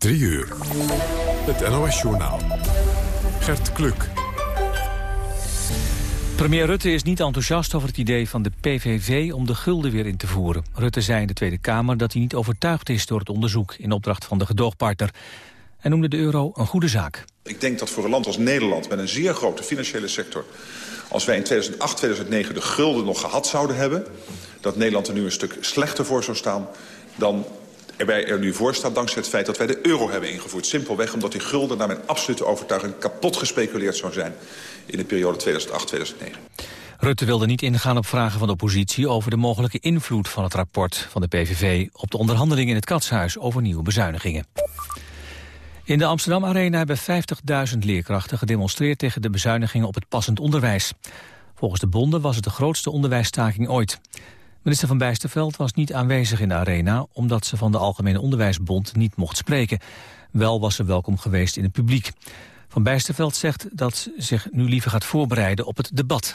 3 uur. Het NOS-journaal. Gert Kluk. Premier Rutte is niet enthousiast over het idee van de PVV om de gulden weer in te voeren. Rutte zei in de Tweede Kamer dat hij niet overtuigd is door het onderzoek in opdracht van de gedoogpartner. Hij noemde de euro een goede zaak. Ik denk dat voor een land als Nederland met een zeer grote financiële sector... als wij in 2008, 2009 de gulden nog gehad zouden hebben... dat Nederland er nu een stuk slechter voor zou staan... dan wij er nu voor staan dankzij het feit dat wij de euro hebben ingevoerd. Simpelweg omdat die gulden naar mijn absolute overtuiging kapot gespeculeerd zou zijn... in de periode 2008-2009. Rutte wilde niet ingaan op vragen van de oppositie over de mogelijke invloed van het rapport van de PVV op de onderhandelingen in het Katshuis over nieuwe bezuinigingen. In de Amsterdam Arena hebben 50.000 leerkrachten gedemonstreerd tegen de bezuinigingen op het passend onderwijs. Volgens de bonden was het de grootste onderwijsstaking ooit. Minister van Bijsterveld was niet aanwezig in de arena... omdat ze van de Algemene Onderwijsbond niet mocht spreken. Wel was ze welkom geweest in het publiek. Van Bijsterveld zegt dat ze zich nu liever gaat voorbereiden op het debat.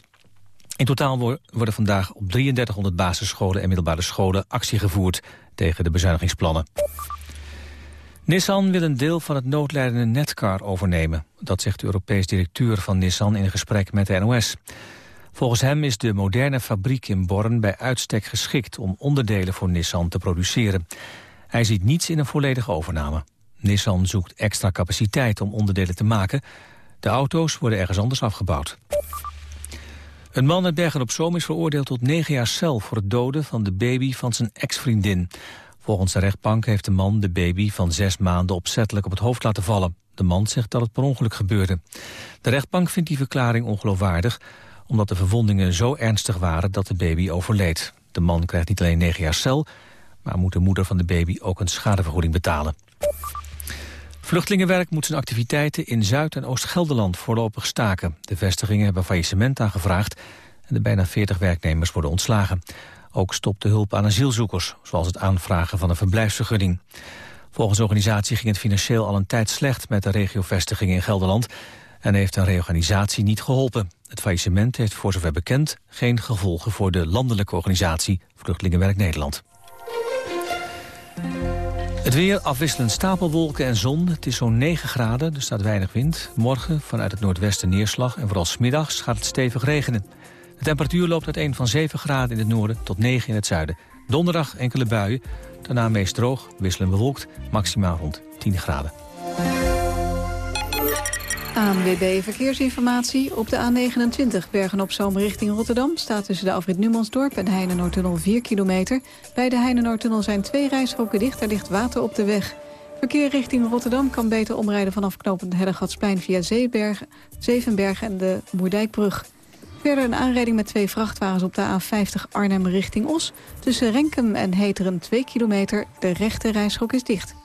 In totaal worden vandaag op 3300 basisscholen en middelbare scholen actie gevoerd tegen de bezuinigingsplannen. Nissan wil een deel van het noodlijdende Netcar overnemen. Dat zegt de Europees directeur van Nissan in een gesprek met de NOS. Volgens hem is de moderne fabriek in Born bij uitstek geschikt om onderdelen voor Nissan te produceren. Hij ziet niets in een volledige overname. Nissan zoekt extra capaciteit om onderdelen te maken. De auto's worden ergens anders afgebouwd. Een man uit Bergen op Zoom is veroordeeld tot negen jaar cel... voor het doden van de baby van zijn ex-vriendin. Volgens de rechtbank heeft de man de baby van zes maanden opzettelijk op het hoofd laten vallen. De man zegt dat het per ongeluk gebeurde. De rechtbank vindt die verklaring ongeloofwaardig omdat de verwondingen zo ernstig waren dat de baby overleed. De man krijgt niet alleen negen jaar cel, maar moet de moeder van de baby ook een schadevergoeding betalen. Vluchtelingenwerk moet zijn activiteiten in Zuid- en Oost-Gelderland voorlopig staken. De vestigingen hebben faillissement aangevraagd en de bijna 40 werknemers worden ontslagen. Ook stopt de hulp aan asielzoekers, zoals het aanvragen van een verblijfsvergunning. Volgens de organisatie ging het financieel al een tijd slecht met de regiovestigingen in Gelderland en heeft een reorganisatie niet geholpen. Het faillissement heeft voor zover bekend geen gevolgen voor de landelijke organisatie Vluchtelingenwerk Nederland. Het weer afwisselend stapelwolken en zon. Het is zo'n 9 graden, er staat weinig wind. Morgen vanuit het noordwesten neerslag en vooral smiddags gaat het stevig regenen. De temperatuur loopt uiteen van 7 graden in het noorden tot 9 in het zuiden. Donderdag enkele buien, daarna meest droog, wisselend bewolkt, maximaal rond 10 graden. ANWB Verkeersinformatie. Op de A29 Bergen-op-Zoom richting Rotterdam... staat tussen de afrit Numansdorp en Heinenoordtunnel 4 kilometer. Bij de Heinenoordtunnel zijn twee rijstroken dicht. Er ligt water op de weg. Verkeer richting Rotterdam kan beter omrijden vanaf knooppunt Hellegatsplein... via Zeebergen, Zevenbergen en de Moerdijkbrug. Verder een aanrijding met twee vrachtwagens op de A50 Arnhem richting Os. Tussen Renkum en Heteren 2 kilometer. De rechte rijstrook is dicht.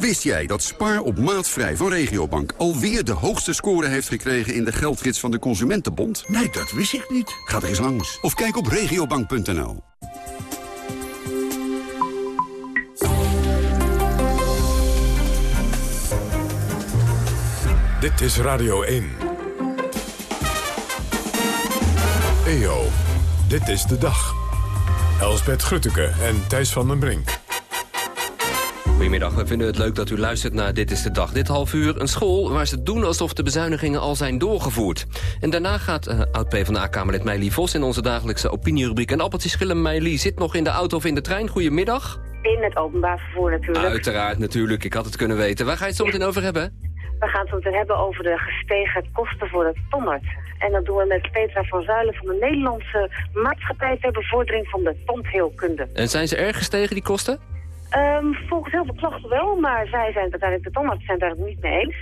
Wist jij dat Spaar op maatvrij van Regiobank alweer de hoogste score heeft gekregen in de geldgids van de Consumentenbond? Nee, dat wist ik niet. Ga er eens langs. Of kijk op regiobank.nl. Dit is Radio 1. EO, dit is de dag. Elsbeth Grutteke en Thijs van den Brink. Goedemiddag, we vinden het leuk dat u luistert naar Dit is de Dag. Dit half uur een school waar ze doen alsof de bezuinigingen al zijn doorgevoerd. En daarna gaat uh, oud-PVDA-kamerlid Meili Vos in onze dagelijkse opinierubriek... een appeltje schillen. Meili zit nog in de auto of in de trein. Goedemiddag. In het openbaar vervoer natuurlijk. Uiteraard, natuurlijk. Ik had het kunnen weten. Waar ga je het zo meteen over hebben? We gaan het hebben over de gestegen kosten voor het tandarts. En dat doen we met Petra van Zuilen van de Nederlandse Maatschappij ter Bevordering van de Tandheelkunde. En zijn ze erg gestegen, die kosten? Um, volgens heel veel klachten wel, maar zij zijn het uiteindelijk, de tandarts zijn daar niet mee eens.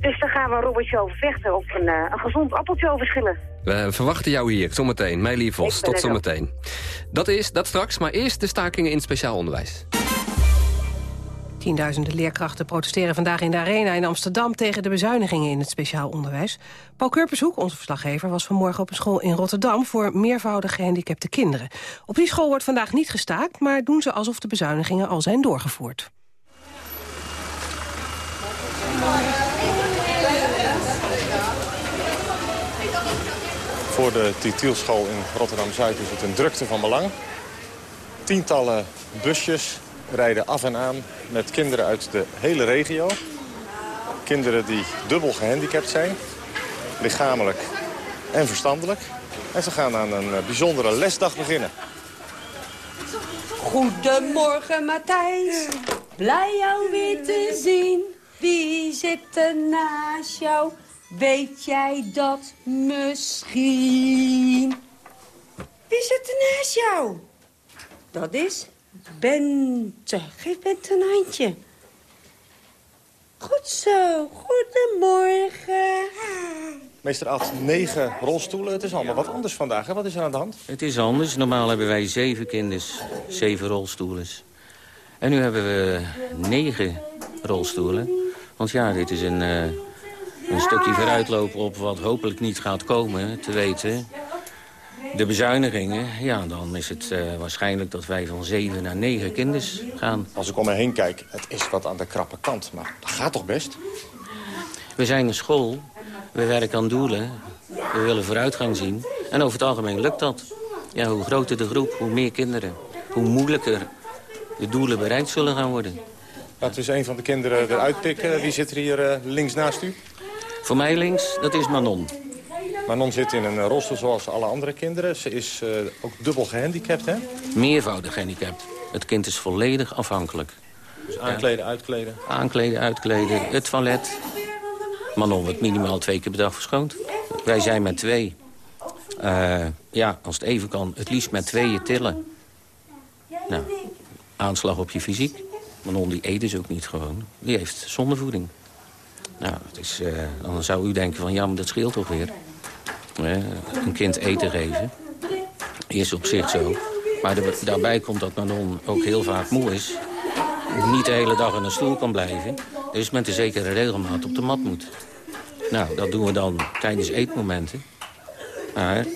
Dus daar gaan we een robotje over vechten of een, uh, een gezond appeltje over schillen. We verwachten jou hier, zometeen. Meili Vos, tot zometeen. Dat is, dat straks, maar eerst de stakingen in het speciaal onderwijs. Tienduizenden leerkrachten protesteren vandaag in de Arena in Amsterdam... tegen de bezuinigingen in het speciaal onderwijs. Paul Kurpershoek, onze verslaggever, was vanmorgen op een school in Rotterdam... voor meervoudig gehandicapte kinderen. Op die school wordt vandaag niet gestaakt... maar doen ze alsof de bezuinigingen al zijn doorgevoerd. Voor de Titielschool in Rotterdam-Zuid is het een drukte van belang. Tientallen busjes rijden af en aan met kinderen uit de hele regio. Kinderen die dubbel gehandicapt zijn, lichamelijk en verstandelijk. En ze gaan aan een bijzondere lesdag beginnen. Goedemorgen Matthijs, blij jou weer te zien. Wie zit er naast jou? Weet jij dat misschien? Wie zit er naast jou? Dat is Bente. Geef Bente een handje. Goed zo. Goedemorgen. Meester Ad, negen rolstoelen. Het is allemaal wat anders vandaag. Hè? Wat is er aan de hand? Het is anders. Normaal hebben wij zeven kinders, zeven rolstoelen. En nu hebben we negen rolstoelen. Want ja, dit is een, uh, een stukje vooruitlopen op wat hopelijk niet gaat komen, te weten. De bezuinigingen, ja, dan is het uh, waarschijnlijk dat wij van zeven naar negen kinders gaan. Als ik om me heen kijk, het is wat aan de krappe kant, maar dat gaat toch best? We zijn een school, we werken aan doelen, we willen vooruitgang zien. En over het algemeen lukt dat. Ja, hoe groter de groep, hoe meer kinderen. Hoe moeilijker de doelen bereikt zullen gaan worden. Laten we eens een van de kinderen eruit pikken. Wie zit er hier uh, links naast u? Voor mij links, dat is Manon. Manon zit in een rolstoel zoals alle andere kinderen. Ze is uh, ook dubbel gehandicapt, hè? Meervoudig gehandicapt. Het kind is volledig afhankelijk. Dus aankleden, uitkleden? Aankleden, uitkleden, het toilet. Manon wordt minimaal twee keer per dag verschoond. Wij zijn met twee. Uh, ja, als het even kan, het liefst met tweeën tillen. Nou, aanslag op je fysiek. Manon die eet dus ook niet gewoon. Die heeft zondevoeding. Nou, het is, uh, dan zou u denken van ja, maar dat scheelt toch weer. Een kind eten geven is op zich zo. Maar daarbij komt dat Manon ook heel vaak moe is. Niet de hele dag in een stoel kan blijven. Dus met een zekere regelmaat op de mat moet. Nou, dat doen we dan tijdens eetmomenten. Maar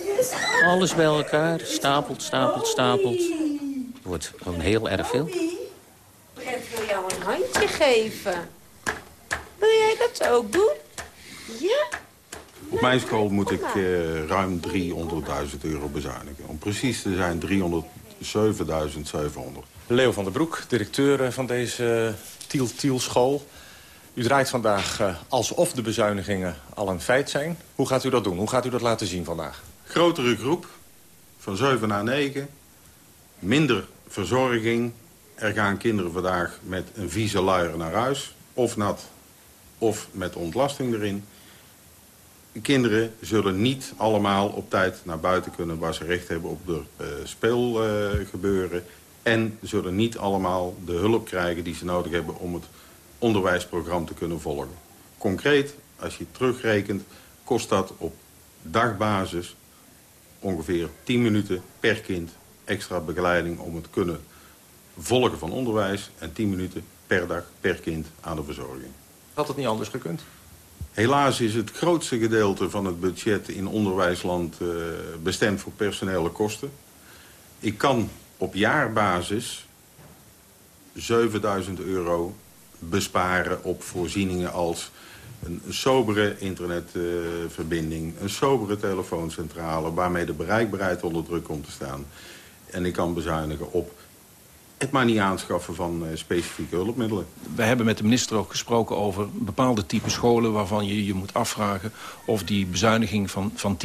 alles bij elkaar, stapelt, stapelt, stapelt. Wordt gewoon heel erg veel. Ik wil jou een handje geven. Wil jij dat ook doen? Ja? Op mijn school moet ik uh, ruim 300.000 euro bezuinigen. Om precies te zijn 307.700. Leo van der Broek, directeur van deze Tiel Tiel school. U draait vandaag alsof de bezuinigingen al een feit zijn. Hoe gaat u dat doen? Hoe gaat u dat laten zien vandaag? Grotere groep, van 7 naar 9. Minder verzorging. Er gaan kinderen vandaag met een vieze luier naar huis. Of nat, of met ontlasting erin. De kinderen zullen niet allemaal op tijd naar buiten kunnen... waar ze recht hebben op de uh, speelgebeuren. Uh, en zullen niet allemaal de hulp krijgen die ze nodig hebben... om het onderwijsprogramma te kunnen volgen. Concreet, als je terugrekent, kost dat op dagbasis... ongeveer 10 minuten per kind extra begeleiding... om het kunnen volgen van onderwijs... en 10 minuten per dag per kind aan de verzorging. Had het niet anders gekund? Helaas is het grootste gedeelte van het budget in onderwijsland uh, bestemd voor personele kosten. Ik kan op jaarbasis 7000 euro besparen op voorzieningen als een sobere internetverbinding, uh, een sobere telefooncentrale... waarmee de bereikbaarheid onder druk komt te staan. En ik kan bezuinigen op het maar niet aanschaffen van uh, specifieke hulpmiddelen. We hebben met de minister ook gesproken over bepaalde type scholen... waarvan je je moet afvragen of die bezuiniging van, van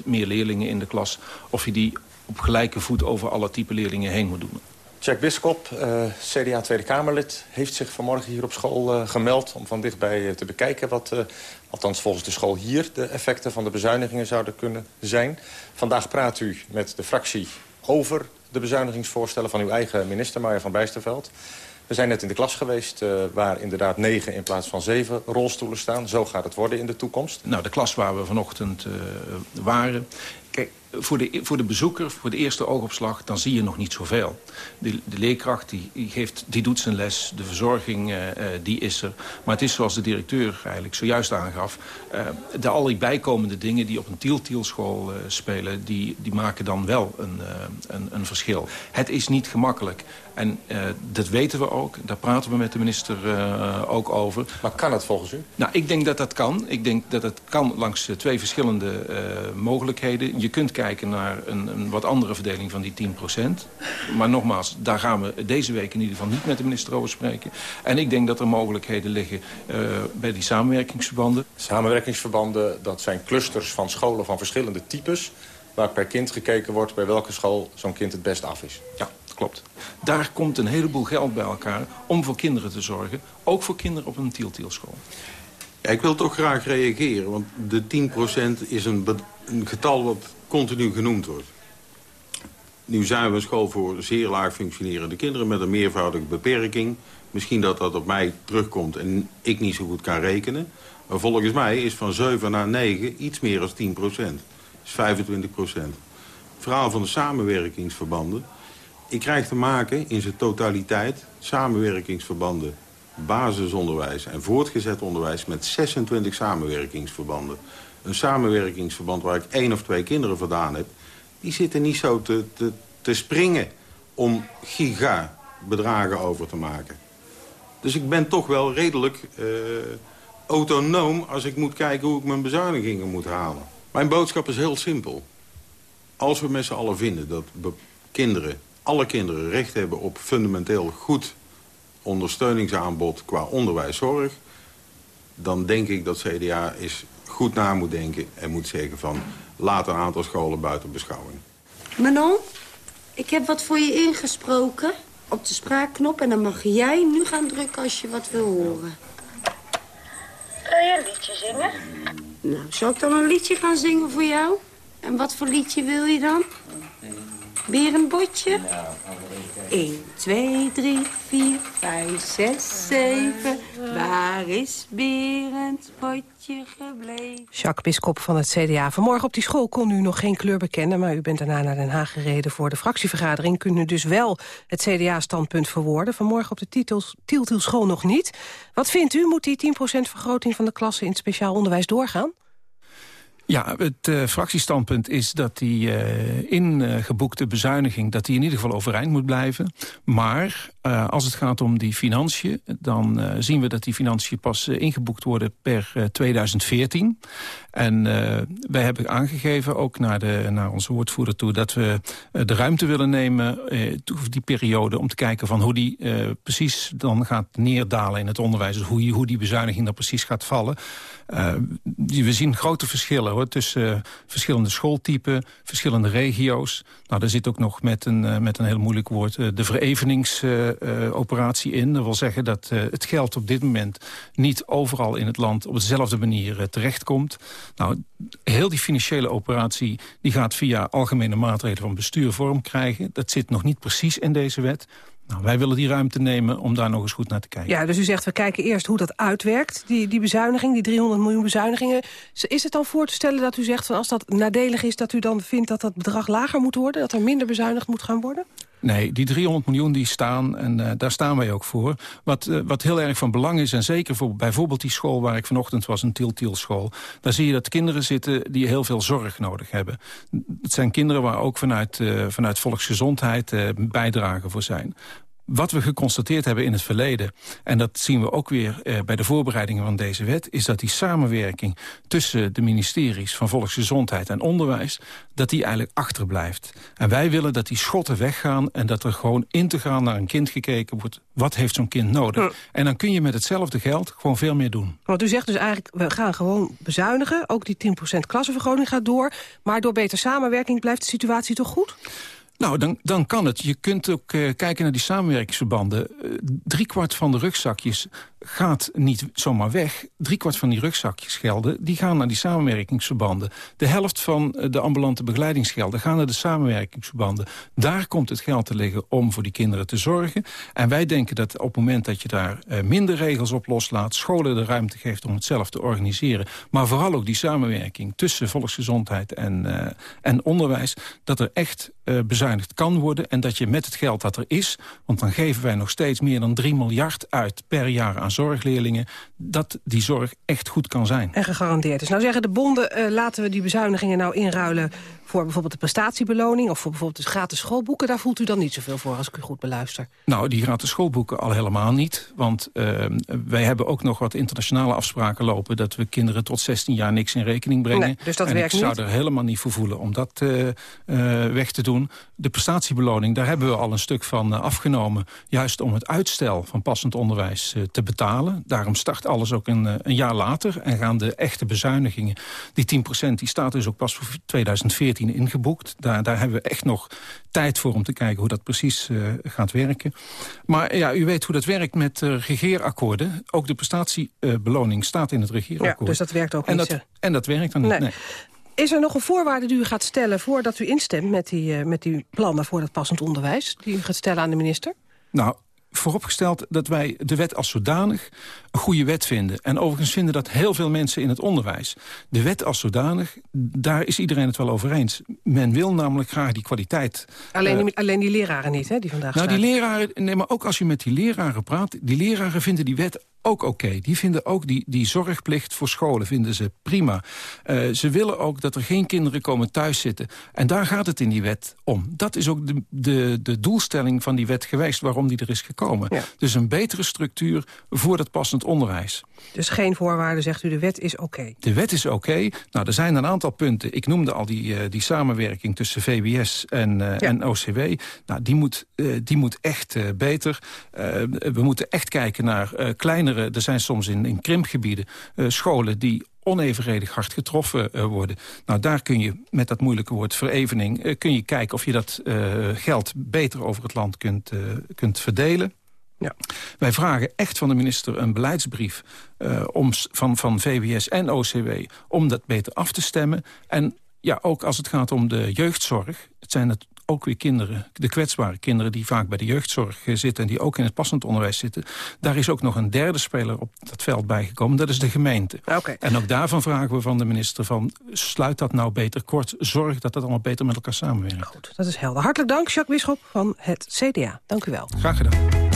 10% meer leerlingen in de klas... of je die op gelijke voet over alle type leerlingen heen moet doen. Jack Biskop, uh, CDA Tweede Kamerlid, heeft zich vanmorgen hier op school uh, gemeld... om van dichtbij te bekijken wat, althans volgens de school hier... de effecten van de bezuinigingen zouden kunnen zijn. Vandaag praat u met de fractie over de bezuinigingsvoorstellen... van uw eigen minister, Marja van Bijsterveld. We zijn net in de klas geweest waar inderdaad negen in plaats van zeven rolstoelen staan. Zo gaat het worden in de toekomst. Nou, de klas waar we vanochtend waren voor de, voor de bezoeker, voor de eerste oogopslag, dan zie je nog niet zoveel. De, de leerkracht die, geeft, die doet zijn les, de verzorging uh, die is er. Maar het is zoals de directeur eigenlijk zojuist aangaf... Uh, de al bijkomende dingen die op een tiel-tielschool uh, spelen... Die, die maken dan wel een, een, een verschil. Het is niet gemakkelijk. En uh, dat weten we ook. Daar praten we met de minister uh, ook over. Maar kan het volgens u? Nou, ik denk dat dat kan. Ik denk dat het kan langs twee verschillende mogelijkheden. Je kunt kijken naar een, een, wat andere verdeling van die 10% Maar nogmaals, daar gaan we deze week in ieder geval niet met de minister over spreken. En ik denk dat er mogelijkheden liggen bij die samenwerkingsverbanden. Samenwerkingsverbanden, dat zijn clusters van scholen van verschillende types... waar per kind gekeken wordt bij welke school zo'n kind het best af is. Ja klopt. Daar komt een heleboel geld bij elkaar om voor kinderen te zorgen. Ook voor kinderen op een tieltielschool. Ja, ik wil toch graag reageren, want de 10% is een, een getal wat continu genoemd wordt. Nu zijn we een school voor zeer laag functionerende kinderen... met een meervoudige beperking. Misschien dat dat op mij terugkomt en ik niet zo goed kan rekenen. Maar volgens mij is van 7 naar 9 iets meer dan 10 procent. is 25 procent. Het verhaal van de samenwerkingsverbanden ik krijg te maken in zijn totaliteit samenwerkingsverbanden basisonderwijs en voortgezet onderwijs met 26 samenwerkingsverbanden. Een samenwerkingsverband waar ik één of twee kinderen vandaan heb... die zitten niet zo te, te, te springen om giga bedragen over te maken. Dus ik ben toch wel redelijk uh, autonoom als ik moet kijken hoe ik mijn bezuinigingen moet halen. Mijn boodschap is heel simpel. Als we met z'n allen vinden dat kinderen alle kinderen recht hebben op fundamenteel goed ondersteuningsaanbod qua onderwijszorg... dan denk ik dat CDA is goed na moet denken en moet zeggen van... laat een aantal scholen buiten beschouwing. Manon, ik heb wat voor je ingesproken op de spraakknop... en dan mag jij nu gaan drukken als je wat wil horen. Wil je een liedje zingen? Nou, zal ik dan een liedje gaan zingen voor jou? En wat voor liedje wil je dan? Berenbotje? 1, 2, 3, 4, 5, 6, 7. Waar is Berend Botje gebleven? Jacques Biskop van het CDA. Vanmorgen op die school kon u nog geen kleur bekennen... maar u bent daarna naar Den Haag gereden voor de fractievergadering. Kunt u dus wel het CDA-standpunt verwoorden. Vanmorgen op de titels, Tieltielschool nog niet. Wat vindt u? Moet die 10% vergroting van de klassen in het speciaal onderwijs doorgaan? Ja, het uh, fractiestandpunt is dat die uh, ingeboekte bezuiniging... dat die in ieder geval overeind moet blijven. Maar uh, als het gaat om die financiën... dan zien we dat die financiën pas ingeboekt worden per 2014. En wij hebben aangegeven, ook naar, de, naar onze woordvoerder toe... dat we de ruimte willen nemen, die periode... om te kijken van hoe die precies dan gaat neerdalen in het onderwijs. Dus hoe, hoe die bezuiniging dan precies gaat vallen... We zien grote verschillen hoor, tussen verschillende schooltypen, verschillende regio's. Nou, daar zit ook nog met een, met een heel moeilijk woord de vereveningsoperatie in. Dat wil zeggen dat het geld op dit moment niet overal in het land op dezelfde manier terechtkomt. Nou, heel die financiële operatie die gaat via algemene maatregelen van bestuur vorm krijgen. Dat zit nog niet precies in deze wet. Nou, wij willen die ruimte nemen om daar nog eens goed naar te kijken. Ja, dus u zegt we kijken eerst hoe dat uitwerkt, die, die bezuiniging, die 300 miljoen bezuinigingen. Is het dan voor te stellen dat u zegt van als dat nadelig is... dat u dan vindt dat dat bedrag lager moet worden, dat er minder bezuinigd moet gaan worden? Nee, die 300 miljoen die staan, en uh, daar staan wij ook voor. Wat, uh, wat heel erg van belang is, en zeker voor bijvoorbeeld die school... waar ik vanochtend was, een Tiel-Tiel school... daar zie je dat kinderen zitten die heel veel zorg nodig hebben. Het zijn kinderen waar ook vanuit, uh, vanuit volksgezondheid bijdragen voor zijn. Wat we geconstateerd hebben in het verleden... en dat zien we ook weer eh, bij de voorbereidingen van deze wet... is dat die samenwerking tussen de ministeries van Volksgezondheid en Onderwijs... dat die eigenlijk achterblijft. En wij willen dat die schotten weggaan... en dat er gewoon integraal naar een kind gekeken wordt... wat heeft zo'n kind nodig? En dan kun je met hetzelfde geld gewoon veel meer doen. Want u zegt dus eigenlijk, we gaan gewoon bezuinigen. Ook die 10% klassenvergroting gaat door. Maar door beter samenwerking blijft de situatie toch goed? Nou, dan, dan kan het. Je kunt ook uh, kijken naar die samenwerkingsverbanden. Uh, driekwart van de rugzakjes gaat niet zomaar weg. Driekwart van die rugzakjesgelden die gaan naar die samenwerkingsverbanden. De helft van eh, de ambulante begeleidingsgelden gaan naar de samenwerkingsverbanden. Daar komt het geld te liggen om voor die kinderen te zorgen. En wij denken dat op het moment dat je daar uh, minder regels op loslaat... scholen de ruimte geeft om het zelf te organiseren... maar vooral ook die samenwerking tussen volksgezondheid en, uh, en onderwijs... dat er echt bezuinigd kan worden en dat je met het geld dat er is... want dan geven wij nog steeds meer dan 3 miljard uit per jaar aan zorgleerlingen... dat die zorg echt goed kan zijn. En gegarandeerd is. Nou zeggen de bonden, uh, laten we die bezuinigingen nou inruilen... voor bijvoorbeeld de prestatiebeloning of voor bijvoorbeeld de gratis schoolboeken. Daar voelt u dan niet zoveel voor als ik u goed beluister. Nou, die gratis schoolboeken al helemaal niet. Want uh, wij hebben ook nog wat internationale afspraken lopen... dat we kinderen tot 16 jaar niks in rekening brengen. Nee, dus dat en werkt ik zou niet? er helemaal niet voor voelen om dat uh, weg te doen. De prestatiebeloning, daar hebben we al een stuk van afgenomen. Juist om het uitstel van passend onderwijs te betalen. Daarom start alles ook een, een, jaar later en gaan de echte bezuinigingen. Die 10% die staat dus ook pas voor 2014 ingeboekt. Daar, daar hebben we echt nog tijd voor om te kijken hoe dat precies uh, gaat werken. Maar ja, u weet hoe dat werkt met uh, regeerakkoorden. Ook de prestatiebeloning staat in het regeerakkoord. Ja, dus dat werkt ook en niet. Dat, en dat werkt dan nee. niet, nee. Is er nog een voorwaarde die u gaat stellen voordat u instemt met die, met die plannen voor dat passend onderwijs? Die u gaat stellen aan de minister? Nou, vooropgesteld dat wij de wet als zodanig een goede wet vinden. En overigens vinden dat heel veel mensen in het onderwijs. De wet als zodanig, daar is iedereen het wel over eens. Men wil namelijk graag die kwaliteit. Alleen die, uh, alleen die leraren niet, hè, die vandaag Nou, die leraren, nee, maar ook als je met die leraren praat... die leraren vinden die wet ook oké. Okay. Die vinden ook die, die zorgplicht voor scholen vinden ze prima. Uh, ze willen ook dat er geen kinderen komen thuis zitten. En daar gaat het in die wet om. Dat is ook de, de, de doelstelling van die wet geweest... waarom die er is gekomen. Ja. Dus een betere structuur voor dat passend onderwijs. Dus geen voorwaarden, zegt u, de wet is oké? Okay. De wet is oké. Okay. Nou, er zijn een aantal punten. Ik noemde al die, uh, die samenwerking tussen VWS en, uh, ja. en OCW. Nou, die moet, uh, die moet echt beter. we moeten echt kijken naar kleinere... Er zijn soms in, in krimpgebieden scholen die onevenredig hard getroffen uh, worden. Nou, daar kun je met dat moeilijke woord verevening... Uh, kun je kijken of je dat uh, geld beter over het land kunt, kunt verdelen. Ja. Wij vragen echt van de minister een beleidsbrief om, van, van VWS en OCW... om dat beter af te stemmen. En ja, ook als het gaat om de jeugdzorg... het zijn het ook weer kinderen, de kwetsbare kinderen... die vaak bij de jeugdzorg zitten en die ook in het passend onderwijs zitten. Daar is ook nog een derde speler op dat veld bijgekomen. Dat is de gemeente. Okay. En ook daarvan vragen we van de minister van... sluit dat nou beter kort, zorg dat dat allemaal beter met elkaar samenwerkt. Goed, dat is helder. Hartelijk dank, Jacques Bisschop van het CDA. Dank u wel. Graag gedaan.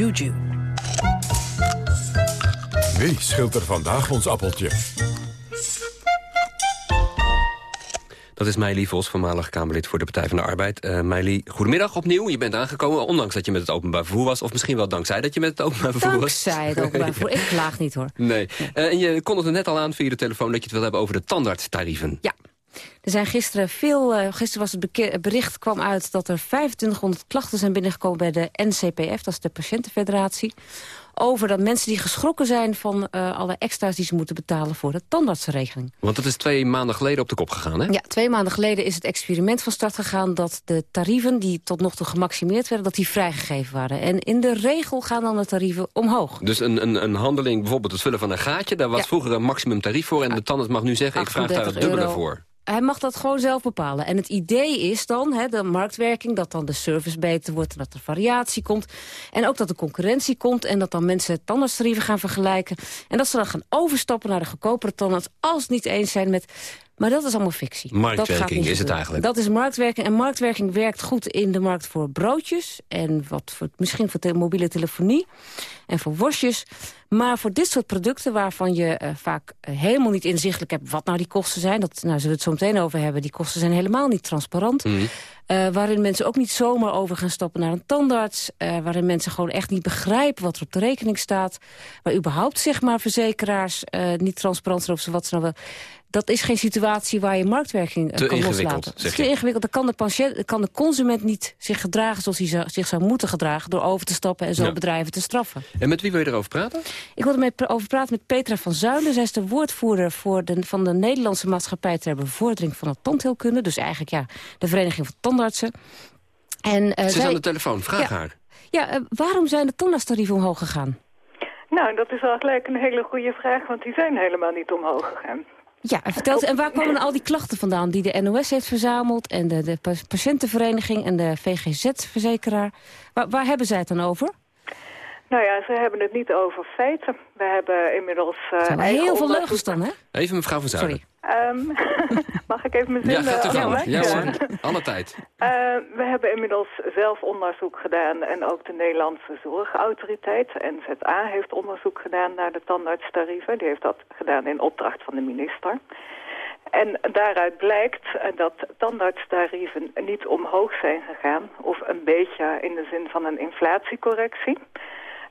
Juju. Wie scheelt er vandaag ons appeltje? Dat is Meili Vos, voormalig Kamerlid voor de Partij van de Arbeid. Uh, Meili, goedemiddag opnieuw. Je bent aangekomen, ondanks dat je met het openbaar vervoer was. Of misschien wel dankzij dat je met het openbaar vervoer was. Dankzij het openbaar vervoer. Ik klaag niet hoor. Nee. Uh, en je kondigde net al aan via de telefoon dat je het wil hebben over de tandartstarieven. Ja. Er zijn gisteren veel, uh, gisteren was het bericht kwam uit dat er 2500 klachten zijn binnengekomen bij de NCPF, dat is de patiëntenfederatie, over dat mensen die geschrokken zijn van uh, alle extra's die ze moeten betalen voor de tandartsregeling. Want dat is twee maanden geleden op de kop gegaan, hè? Ja, twee maanden geleden is het experiment van start gegaan dat de tarieven die tot nog toe gemaximeerd werden, dat die vrijgegeven waren. En in de regel gaan dan de tarieven omhoog. Dus een, een, een handeling, bijvoorbeeld het vullen van een gaatje, daar was ja. vroeger een maximum tarief voor en de tandarts mag nu zeggen, ik vraag daar het dubbele euro. voor. Hij mag dat gewoon zelf bepalen. En het idee is dan, hè, de marktwerking, dat dan de service beter wordt... dat er variatie komt. En ook dat de concurrentie komt... en dat dan mensen tandartstarieven gaan vergelijken. En dat ze dan gaan overstappen naar de goedkopere tandarts... als het niet eens zijn met... Maar dat is allemaal fictie. Marktwerking is het eigenlijk. Dat is marktwerking. En marktwerking werkt goed in de markt voor broodjes... en wat voor, misschien voor te mobiele telefonie en voor worstjes. Maar voor dit soort producten waarvan je uh, vaak uh, helemaal niet inzichtelijk hebt... wat nou die kosten zijn, dat nou, zullen we het zo meteen over hebben. Die kosten zijn helemaal niet transparant. Mhm. Mm. Uh, waarin mensen ook niet zomaar over gaan stappen naar een tandarts. waarin mensen gewoon echt niet begrijpen wat er op de rekening staat. Waar überhaupt zeg maar verzekeraars niet transparant zijn over ze wat ze nou wel dat is geen situatie waar je marktwerking Te kan loslaten. zeg Te ingewikkeld. Dan kan de, patiënt, kan de consument niet zich gedragen zoals hij zich zou moeten gedragen... door over te stappen en zo Ja. bedrijven te straffen. En met wie wil je erover praten? Ik wilde mee over praten met Petra van Zuilen. Zij is de woordvoerder voor de, van de Nederlandse Maatschappij... ter bevordering van het tandheelkunde. Dus eigenlijk ja, de Vereniging van Tandartsen. En, eh, Ze is zij- aan de telefoon, vraag Ja. haar. Ja, eh, waarom zijn de tandartstarieven omhoog gegaan? Nou, dat is al gelijk een hele goede vraag, want die zijn helemaal niet omhoog gegaan. Ja, en, vertelt, en waar komen al die klachten vandaan die de NOS heeft verzameld... en de, de pa- patiëntenvereniging en de VGZ-verzekeraar? Waar, waar hebben zij het dan over? Nou ja, ze hebben het niet over feiten. We hebben inmiddels uh, Er zijn eigen heel veel leugens dan, hè? Even mevrouw van Zuiden. Ehm, mag ik even mijn zin Ja, gaat eh, u gang. afmaken? Ja hoor, alle tijd. Eh, we hebben inmiddels zelf onderzoek gedaan en ook de Nederlandse Zorgautoriteit, NZA, heeft onderzoek gedaan naar de tandartstarieven. Die heeft dat gedaan in opdracht van de minister. En daaruit blijkt eh, dat tandartstarieven niet omhoog zijn gegaan, of een beetje in de zin van een inflatiecorrectie.